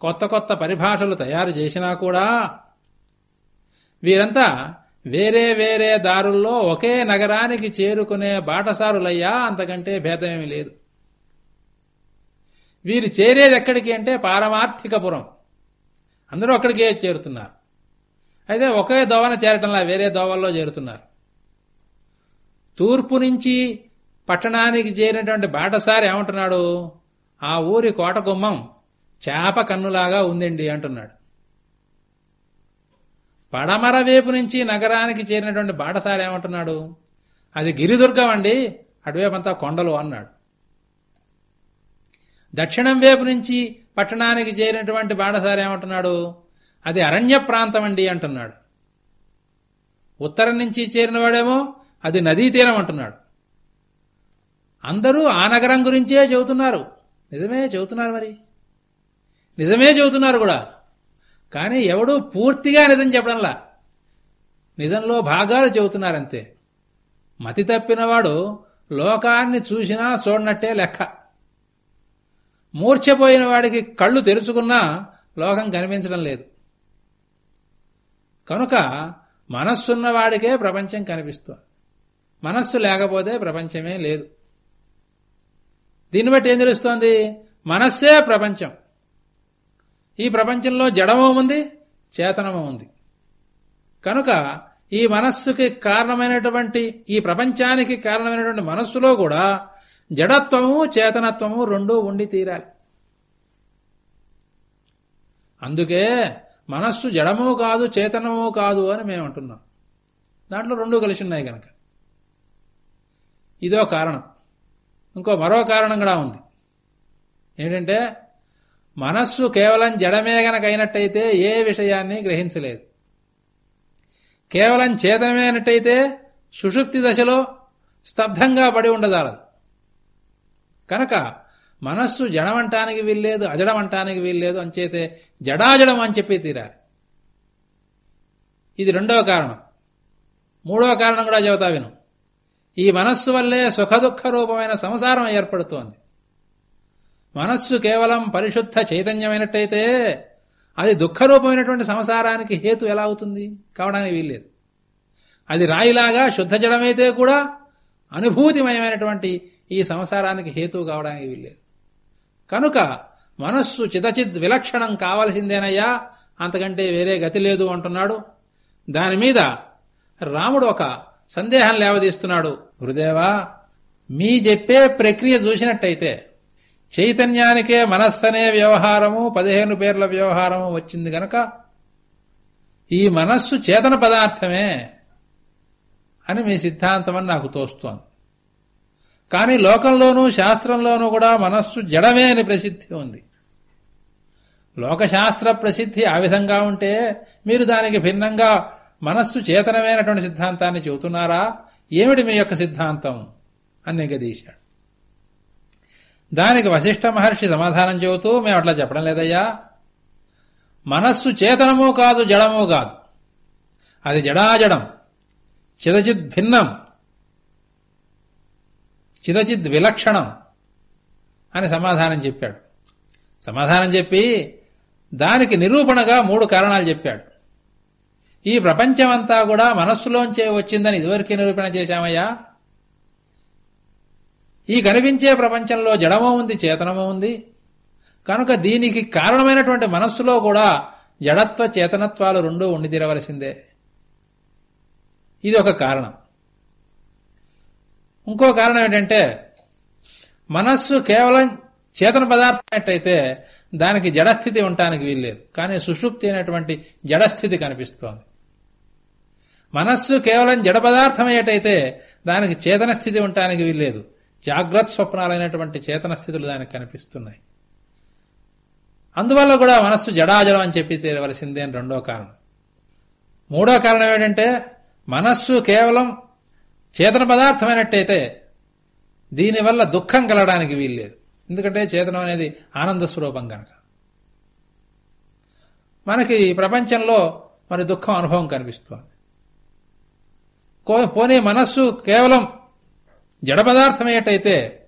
కొత్త కొత్త పరిభాషలు తయారు చేసినా కూడా వీరంతా వేరే వేరే దారుల్లో ఒకే నగరానికి చేరుకునే బాటసారులయ్యా అంతకంటే భేదమేమి లేదు. వీరు చేరేది ఎక్కడికి అంటే పారమార్థికపురం అందరూ అక్కడికే చేరుతున్నారు. అయితే ఒకే దోవన చేరటంలా వేరే దోవల్లో చేరుతున్నారు. తూర్పు నుంచి పట్టణానికి చేరినటువంటి బాటసారి ఏమంటున్నాడు? ఆ ఊరి కోట గుమ్మం చేప కన్నులాగా ఉందండి అంటున్నాడు. పడమర వైపు నుంచి నగరానికి చేరినటువంటి బాటసారి ఏమంటున్నాడు? అది గిరిదుర్గం అండి అటువైపంతా కొండలు అన్నాడు. దక్షిణం వైపు నుంచి పట్టణానికి చేరినటువంటి బాటసారి ఏమంటున్నాడు? అది అరణ్య ప్రాంతం అండి అంటున్నాడు. ఉత్తరం నుంచి చేరినవాడేమో అది నదీ తీరం అంటున్నాడు. అందరూ ఆ నగరం గురించే చెబుతున్నారు. నిజమే చెబుతున్నారు మరి. నిజమే చెబుతున్నారు కూడా. కానీ ఎవడూ పూర్తిగా నిజం చెప్పడంలా. నిజంలో భాగాలు చెబుతున్నారంతే. మతి తప్పినవాడు లోకాన్ని చూసినా చూడనట్టే లెక్క. మూర్ఛపోయిన వాడికి కళ్ళు తెరుచుకున్నా లోకం కనిపించడం లేదు. కనుక మనస్సున్న వాడికే ప్రపంచం కనిపిస్తుంది. మనస్సు లేకపోతే ప్రపంచమే లేదు. దీన్ని బట్టి ఏం తెలుస్తోంది? మనస్సే ప్రపంచం. ఈ ప్రపంచంలో జడము ఉంది చేతనము ఉంది. కనుక ఈ మనస్సుకి కారణమైనటువంటి ఈ ప్రపంచానికి కారణమైనటువంటి మనస్సులో కూడా జడత్వము చేతనత్వము రెండూ ఉండి తీరాలి. అందుకే మనస్సు జడము కాదు చేతనము కాదు అని మేము అంటున్నాం. దాంట్లో రెండూ కలిసి ఉన్నాయి కనుక. ఇదో కారణం. ఇంకో మరో కారణం కూడా ఉంది. ఏంటంటే మనస్సు కేవలం జడమే గనకైనట్టయితే అయినట్టయితే ఏ విషయాన్ని గ్రహించలేదు. కేవలం చేతనమే అయినట్టయితే సుషుప్తి దశలో స్తబ్దంగా పడి ఉండజాలదు. కనుక మనస్సు జడమంటానికి వీల్లేదు అజడమంటానికి వీల్లేదు అంచేతే జడాజడం అని చెప్పి తీరాలి. ఇది రెండవ కారణం. మూడవ కారణం కూడా చెబుతా విను. ఈ మనస్సు వల్లే సుఖదుఖ రూపమైన సంసారం ఏర్పడుతోంది. మనస్సు కేవలం పరిశుద్ధ చైతన్యమైనట్టయితే అది దుఃఖరూపమైనటువంటి సంసారానికి హేతు ఎలా అవుతుంది? కావడానికి వీల్లేదు. అది రాయిలాగా శుద్ధ జడమైతే కూడా అనుభూతిమయమైనటువంటి ఈ సంసారానికి హేతు కావడానికి వీల్లేదు. కనుక మనస్సు చితచిద్ విలక్షణం కావలసిందేనయ్యా అంతకంటే వేరే గతి లేదు అంటున్నాడు. దాని మీద రాముడు ఒక సందేహం లేవదీస్తున్నాడు. గురుదేవా మీ చెప్పే ప్రక్రియ చూసినట్టయితే చైతన్యానికే మనస్సనే వ్యవహారము పదిహేను పేర్ల వ్యవహారము వచ్చింది గనక ఈ మనస్సు చేతన పదార్థమే అని మీ సిద్ధాంతమని నాకు తోస్తోంది. కానీ లోకంలోనూ శాస్త్రంలోనూ కూడా మనస్సు జడమే అని ప్రసిద్ధి ఉంది. లోకశాస్త్ర ప్రసిద్ధి ఆ విధంగా ఉంటే మీరు దానికి భిన్నంగా మనస్సు చేతనమైనటువంటి సిద్ధాంతాన్ని చెబుతున్నారా? ఏమిటి మీ యొక్క సిద్ధాంతం? అని నిగదీశాడు. దానికి వశిష్ఠ మహర్షి సమాధానం చెబుతూ మేము అట్లా చెప్పడం లేదయ్యా. మనస్సు చేతనము కాదు జడము కాదు. అది జడాజడం. చిదచిద్ భిన్నం. చిదచిద్ విలక్షణం. అని సమాధానం చెప్పాడు. సమాధానం చెప్పి దానికి నిరూపణగా మూడు కారణాలు చెప్పాడు. ఈ ప్రపంచమంతా కూడా మనస్సులోంచే వచ్చిందని ఇదివరకే నిరూపణ చేశామయ్యా. ఈ కనిపించే ప్రపంచంలో జడమో ఉంది చేతనమో ఉంది. కనుక దీనికి కారణమైనటువంటి మనస్సులో కూడా జడత్వ చేతనత్వాలు రెండూ ఉండి తీరవలసిందే. ఇది ఒక కారణం. ఇంకో కారణం ఏంటంటే మనస్సు కేవలం చేతన పదార్థమైనట్టయితే దానికి జడస్థితి ఉండటానికి వీల్లేదు. కానీ సుషుప్తి అనేటువంటి జడస్థితి కనిపిస్తోంది. మనస్సు కేవలం జడ పదార్థమయ్యేటైతే దానికి చేతన స్థితి ఉండటానికి వీల్లేదు. జాగ్రత్త స్వప్నాలైనటువంటి చేతన స్థితులు దానికి కనిపిస్తున్నాయి. అందువల్ల కూడా మనస్సు జడాజడం అని చెప్పి తీరవలసిందే అని రెండో కారణం. మూడో కారణం ఏంటంటే మనస్సు కేవలం చేతన పదార్థమైనట్టయితే దీనివల్ల దుఃఖం కలగడానికి వీల్లేదు. ఎందుకంటే చేతనం అనేది ఆనంద స్వరూపం కనుక మనకి ఈ ప్రపంచంలో మరి దుఃఖం అనుభవం కనిపిస్తోంది. పోనీ మనస్సు కేవలం జడ పదార్థమయ్యేటైతే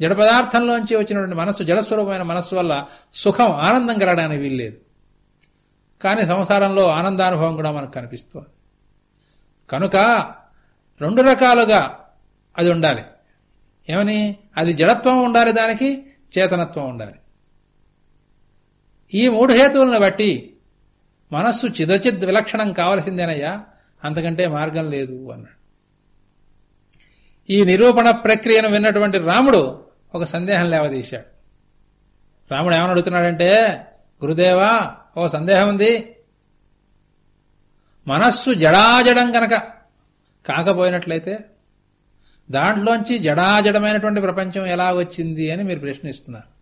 జడ పదార్థంలోంచి వచ్చినటువంటి మనస్సు జడస్వరూపమైన మనస్సు వల్ల సుఖం ఆనందం కలగడానికి వీల్లేదు. కానీ సంసారంలో ఆనందానుభవం కూడా మనకు కనిపిస్తుంది. కనుక రెండు రకాలుగా అది ఉండాలి. ఏమని? అది జడత్వం ఉండాలి దానికి చేతనత్వం ఉండాలి. ఈ మూడు హేతువులను బట్టి మనస్సు చిదచిద్ విలక్షణం కావలసిందేనయ్యా? అంతకంటే మార్గం లేదు అన్నాడు. ఈ నిరూపణ ప్రక్రియను విన్నటువంటి రాముడు ఒక సందేహం లేవదీశాడు. రాముడు ఏమని అడుగుతున్నాడంటే గురుదేవా ఓ సందేహం ఉంది. మనస్సు జడాజడం కనుక కాకపోయినట్లయితే దాంట్లోంచి జడాజడమైనటువంటి ప్రపంచం ఎలా వచ్చింది అని మీరు ప్రశ్నిస్తున్నారు.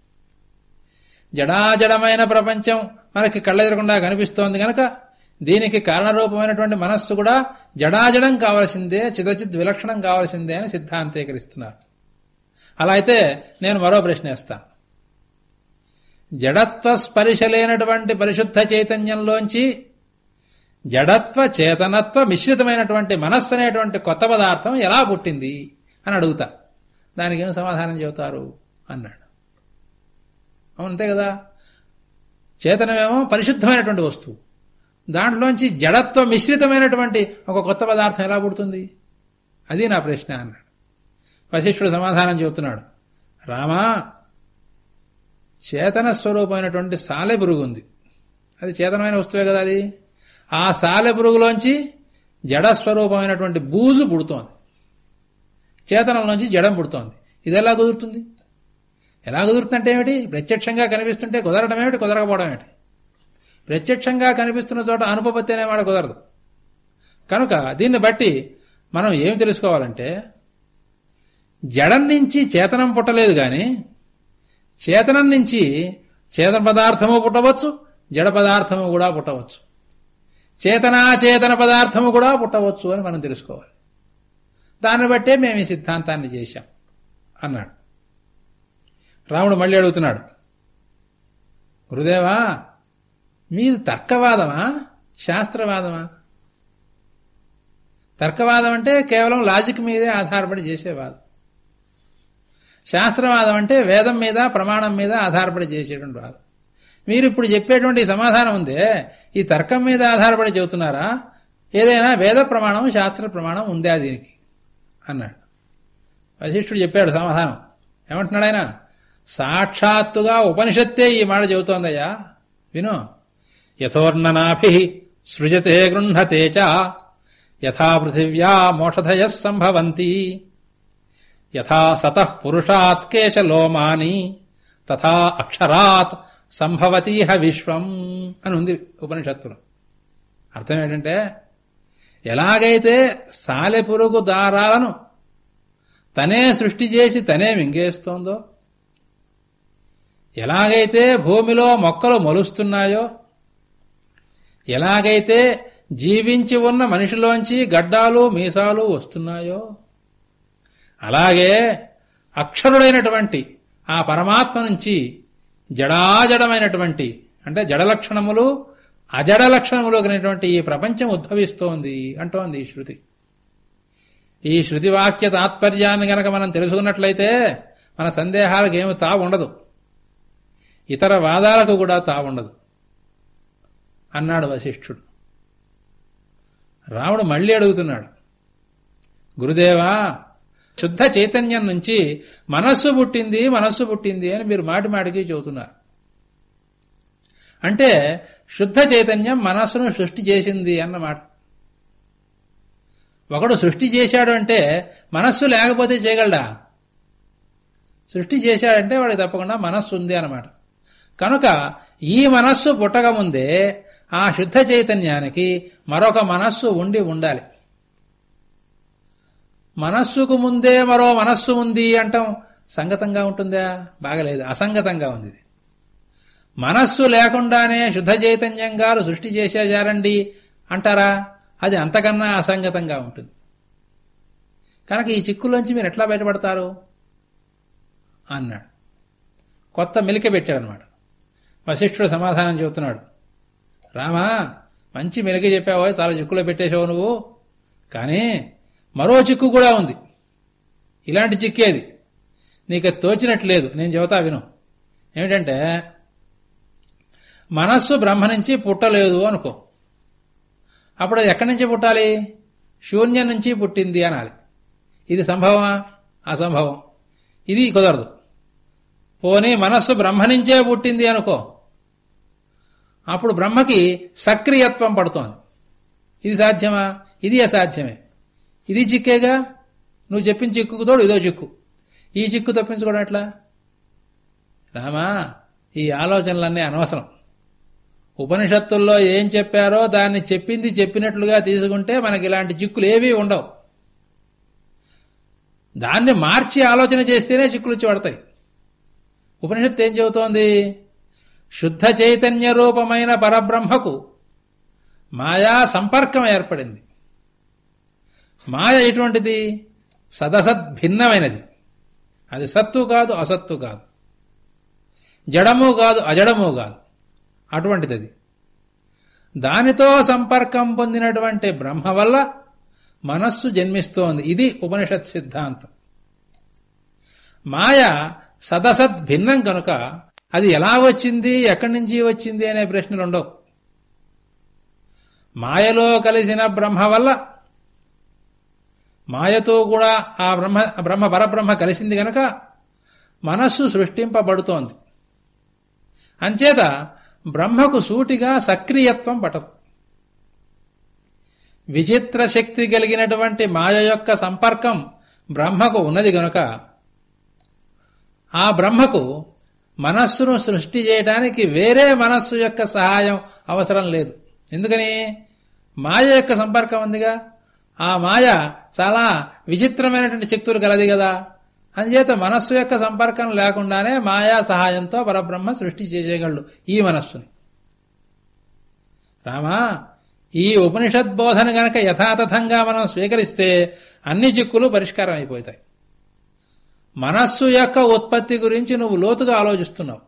జడాజడమైన ప్రపంచం మనకి కళ్ళెదరకుండా కనిపిస్తోంది గనక దీనికి కారణరూపమైనటువంటి మనస్సు కూడా జడాజడం కావలసిందే చిదచిత్ విలక్షణం కావలసిందే అని సిద్ధాంతీకరిస్తున్నారు. అలా అయితే నేను మరో ప్రశ్న వేస్తాను జడత్వ స్పరిశ లేనటువంటి పరిశుద్ధ చైతన్యంలోంచి జడత్వ చేతనత్వ మిశ్రితమైనటువంటి మనస్సు అనేటువంటి కొత్త పదార్థం ఎలా పుట్టింది అని అడుగుతా. దానికి ఏం సమాధానం చెబుతారు అన్నాడు. అవునంతే కదా? చేతనమేమో పరిశుద్ధమైనటువంటి వస్తువు. దాంట్లోంచి జడత్వ మిశ్రితమైనటువంటి ఒక కొత్త పదార్థం ఎలా పుడుతుంది? అది నా ప్రశ్న అన్నాడు. వశిష్ఠుడు సమాధానం చెబుతున్నాడు. రామా చేతన స్వరూపమైనటువంటి సాలెపురుగు ఉంది. అది చేతనమైన వస్తువే కదా అది? ఆ సాలె పురుగులోంచి జడస్వరూపమైనటువంటి బూజు పుడుతోంది. చేతనంలోంచి జడం పుడుతోంది. ఇది ఎలా కుదురుతుంది? ఎలా కుదురుతుందంటే ఏమిటి? ప్రత్యక్షంగా కనిపిస్తుంటే కుదరడం ఏమిటి? కుదరకపోవడం ఏమిటి? ప్రత్యక్షంగా కనిపిస్తున్న చోట అనుపపత్తి అనేవాడు కుదరదు. కనుక దీన్ని బట్టి మనం ఏం తెలుసుకోవాలంటే జడం నుంచి చేతనం పుట్టలేదు గాని చేతనం నుంచి చేతన పదార్థము పుట్టవచ్చు జడ పదార్థము కూడా పుట్టవచ్చు. చేతనాచేతన పదార్థము కూడా పుట్టవచ్చు అని మనం తెలుసుకోవాలి. దాన్ని బట్టే మేము ఈ సిద్ధాంతాన్ని చేశాం అన్నాడు. రాముడు మళ్ళీ అడుగుతున్నాడు గురుదేవా మీది తర్కవాదమా? శాస్త్రవాదమా? తర్కవాదం అంటే కేవలం లాజిక్ మీదే ఆధారపడి చేసేవాదం శాస్త్రవాదం అంటే వేదం మీద ప్రమాణం మీద ఆధారపడి చేసేటువంటి వాదం. మీరు ఇప్పుడు చెప్పేటువంటి సమాధానం ఉందే ఈ తర్కం మీద ఆధారపడి చెబుతున్నారా? ఏదైనా వేద ప్రమాణం శాస్త్ర ప్రమాణం ఉందా దీనికి? అన్నాడు. వశిష్ఠుడు చెప్పాడు సమాధానం. ఏమంటున్నాడు ఆయన? సాక్షాత్తుగా ఉపనిషత్తే ఈ మాట చెబుతోందయ్యా. విను. యథోర్ణనాభి సృజతే గృహతే చ యథా పృథివ్యా మోషధయ సంభవంతి యథా సతః పురుషాత్ కేశలోమాని తథా అక్షరాత్ సంభవతీహ విశ్వం అని ఉంది ఉపనిషత్తులో. అర్థం ఏంటంటే ఎలాగైతే సాలెపురుగు దారాలను తనే సృష్టి చేసి తనే మింగేస్తోందో ఎలాగైతే భూమిలో మొక్కలు మొలుస్తున్నాయో ఎలాగైతే జీవించి ఉన్న మనిషిలోంచి గడ్డాలు మీసాలు వస్తున్నాయో అలాగే అక్షరుడైనటువంటి ఆ పరమాత్మ నుంచి జడాజడమైనటువంటి అంటే జడ లక్షణములు అజడ లక్షణములు కలిగినటువంటి ఈ ప్రపంచం ఉద్భవిస్తోంది అంటోంది ఈ శృతి. ఈ శృతి వాక్య తాత్పర్యాన్ని గనక మనం తెలుసుకున్నట్లయితే మన సందేహాలకు ఏమి తావుండదు. ఇతర వాదాలకు కూడా తావుండదు. అన్నాడు వశిష్ఠుడు. రాముడు మళ్ళీ అడుగుతున్నాడు గురుదేవా శుద్ధ చైతన్యం నుంచి మనస్సు పుట్టింది మనస్సు పుట్టింది అని మీరు మాటి మాటికి చెబుతున్నారు. అంటే శుద్ధ చైతన్యం మనస్సును సృష్టి చేసింది అన్నమాట. ఒకడు సృష్టి చేశాడు అంటే మనస్సు లేకపోతే చేయగలడా? సృష్టి చేశాడంటే వాడికి తప్పకుండా మనస్సు ఉంది అన్నమాట. కనుక ఈ మనస్సు పుట్టకముందే ఆ శుద్ధ చైతన్యానికి మరొక మనస్సు ఉండి ఉండాలి. మనస్సుకు ముందే మరో మనస్సు ఉంది అంటాం. సంగతంగా ఉంటుందా? బాగలేదు. అసంగతంగా ఉంది మనస్సు లేకుండానే శుద్ధ చైతన్యం గారు సృష్టి చేసేశారండి అంటారా? అది అంతకన్నా అసంగతంగా ఉంటుంది. కనుక ఈ చిక్కులోంచి మీరు ఎట్లా బయటపడతారు? అన్నాడు. కొత్త మెలిక పెట్టాడనమాట. వశిష్ఠుడు సమాధానం చెబుతున్నాడు. రామా మంచి మెలిక చెప్పావో? చాలా చిక్కులో పెట్టేశావు నువ్వు. కానీ మరో చిక్కు కూడా ఉంది. ఇలాంటి చిక్కేది నీకు అది తోచినట్లేదు. నేను చెబుతా విను. ఏమిటంటే మనస్సు బ్రహ్మ నుంచి పుట్టలేదు అనుకో. అప్పుడు అది ఎక్కడి నుంచి పుట్టాలి? శూన్యం నుంచి పుట్టింది అనాలి. ఇది సంభవమా? అసంభవం. ఇది కుదరదు. పోనీ మనస్సు బ్రహ్మ నుంచే పుట్టింది అనుకో. అప్పుడు బ్రహ్మకి సక్రియత్వం పడుతోంది. ఇది సాధ్యమా? ఇది అసాధ్యమే. ఇది చిక్కేగా? నువ్వు చెప్పిన చిక్కుకు తోడు ఇదో చిక్కు. ఈ చిక్కు తప్పించుకోవడం ఎట్లా? రామా ఈ ఆలోచనలన్నీ అనవసరం. ఉపనిషత్తుల్లో ఏం చెప్పారో దాన్ని చెప్పింది చెప్పినట్లుగా తీసుకుంటే మనకి ఇలాంటి చిక్కులు ఏవీ ఉండవు. దాన్ని మార్చి ఆలోచన చేస్తేనే చిక్కులు వచ్చి పడతాయి. ఉపనిషత్తు ఏం చెబుతోంది? శుద్ధ చైతన్య రూపమైన పరబ్రహ్మకు మాయా సంపర్కం ఏర్పడింది. మాయ ఎటువంటిది? సదసద్ భిన్నమైనది. అది సత్తు కాదు అసత్తు కాదు. జడము కాదు అజడము కాదు. అటువంటిది అది దానితో సంపర్కం పొందినటువంటి బ్రహ్మ వల్ల మనస్సు జన్మిస్తోంది. ఇది ఉపనిషత్ సిద్ధాంతం. మాయ సదసద్ భిన్నం కనుక అది ఎలా వచ్చింది ఎక్కడి నుంచి వచ్చింది అనే ప్రశ్నలు ఉండవు. మాయలో కలిసిన బ్రహ్మ వల్ల మాయతో కూడా ఆ బ్రహ్మ బ్రహ్మ పరబ్రహ్మ కలిసింది గనక మనస్సు సృష్టింపబడుతోంది. అంచేత బ్రహ్మకు సూటిగా సక్రియత్వం పట్టదు. విచిత్ర శక్తి కలిగినటువంటి మాయ యొక్క సంపర్కం బ్రహ్మకు ఉన్నది గనుక ఆ బ్రహ్మకు మనస్సును సృష్టి చేయడానికి వేరే మనస్సు యొక్క సహాయం అవసరం లేదు. ఎందుకని? మాయ యొక్క సంపర్కం ఉందిగా. ఆ మాయ చాలా విచిత్రమైనటువంటి శక్తులు కలది కదా. అందుచేత మనస్సు యొక్క సంపర్కం లేకుండానే మాయా సహాయంతో పరబ్రహ్మ సృష్టి చేయగలడు ఈ మనస్సుని. రామా ఈ ఉపనిషద్ బోధన గనక యథాతథంగా మనం స్వీకరిస్తే అన్ని చిక్కులు పరిష్కారం అయిపోతాయి మనస్సు యొక్క ఉత్పత్తి గురించి నువ్వు లోతుగా ఆలోచిస్తున్నావు.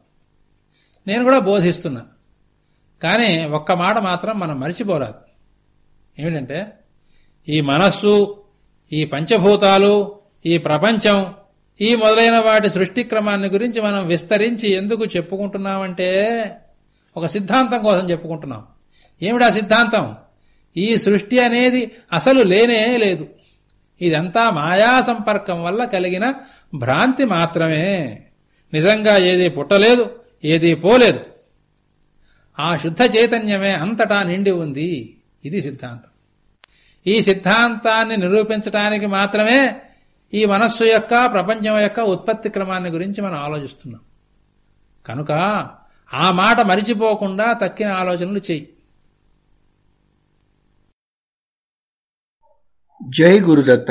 నేను కూడా బోధిస్తున్నా. కానీ ఒక్క మాట మాత్రం మనం మరిచిపోరాదు. ఏమిటంటే ఈ మనస్సు ఈ పంచభూతాలు ఈ ప్రపంచం ఈ మొదలైన వాటి సృష్టి క్రమాన్ని గురించి మనం విస్తరించి ఎందుకు చెప్పుకుంటున్నామంటే ఒక సిద్ధాంతం కోసం చెప్పుకుంటున్నాం. ఏమిటా సిద్ధాంతం? ఈ సృష్టి అనేది అసలు లేనే లేదు. ఇదంతా మాయా సంపర్కం వల్ల కలిగిన భ్రాంతి మాత్రమే. నిజంగా ఏది పుట్టలేదు ఏది పోలేదు. ఆ శుద్ధ చైతన్యమే అంతటా నిండి ఉంది. ఇది సిద్ధాంతం. ఈ సిద్ధాంతాన్ని నిరూపించటానికి మాత్రమే ఈ మనస్సు యొక్క ప్రపంచం యొక్క ఉత్పత్తి క్రమాన్ని గురించి మనం ఆలోచిస్తున్నాం. కనుక ఆ మాట మరిచిపోకుండా తక్కిన ఆలోచనలు చెయ్యి. జై గురుదత్త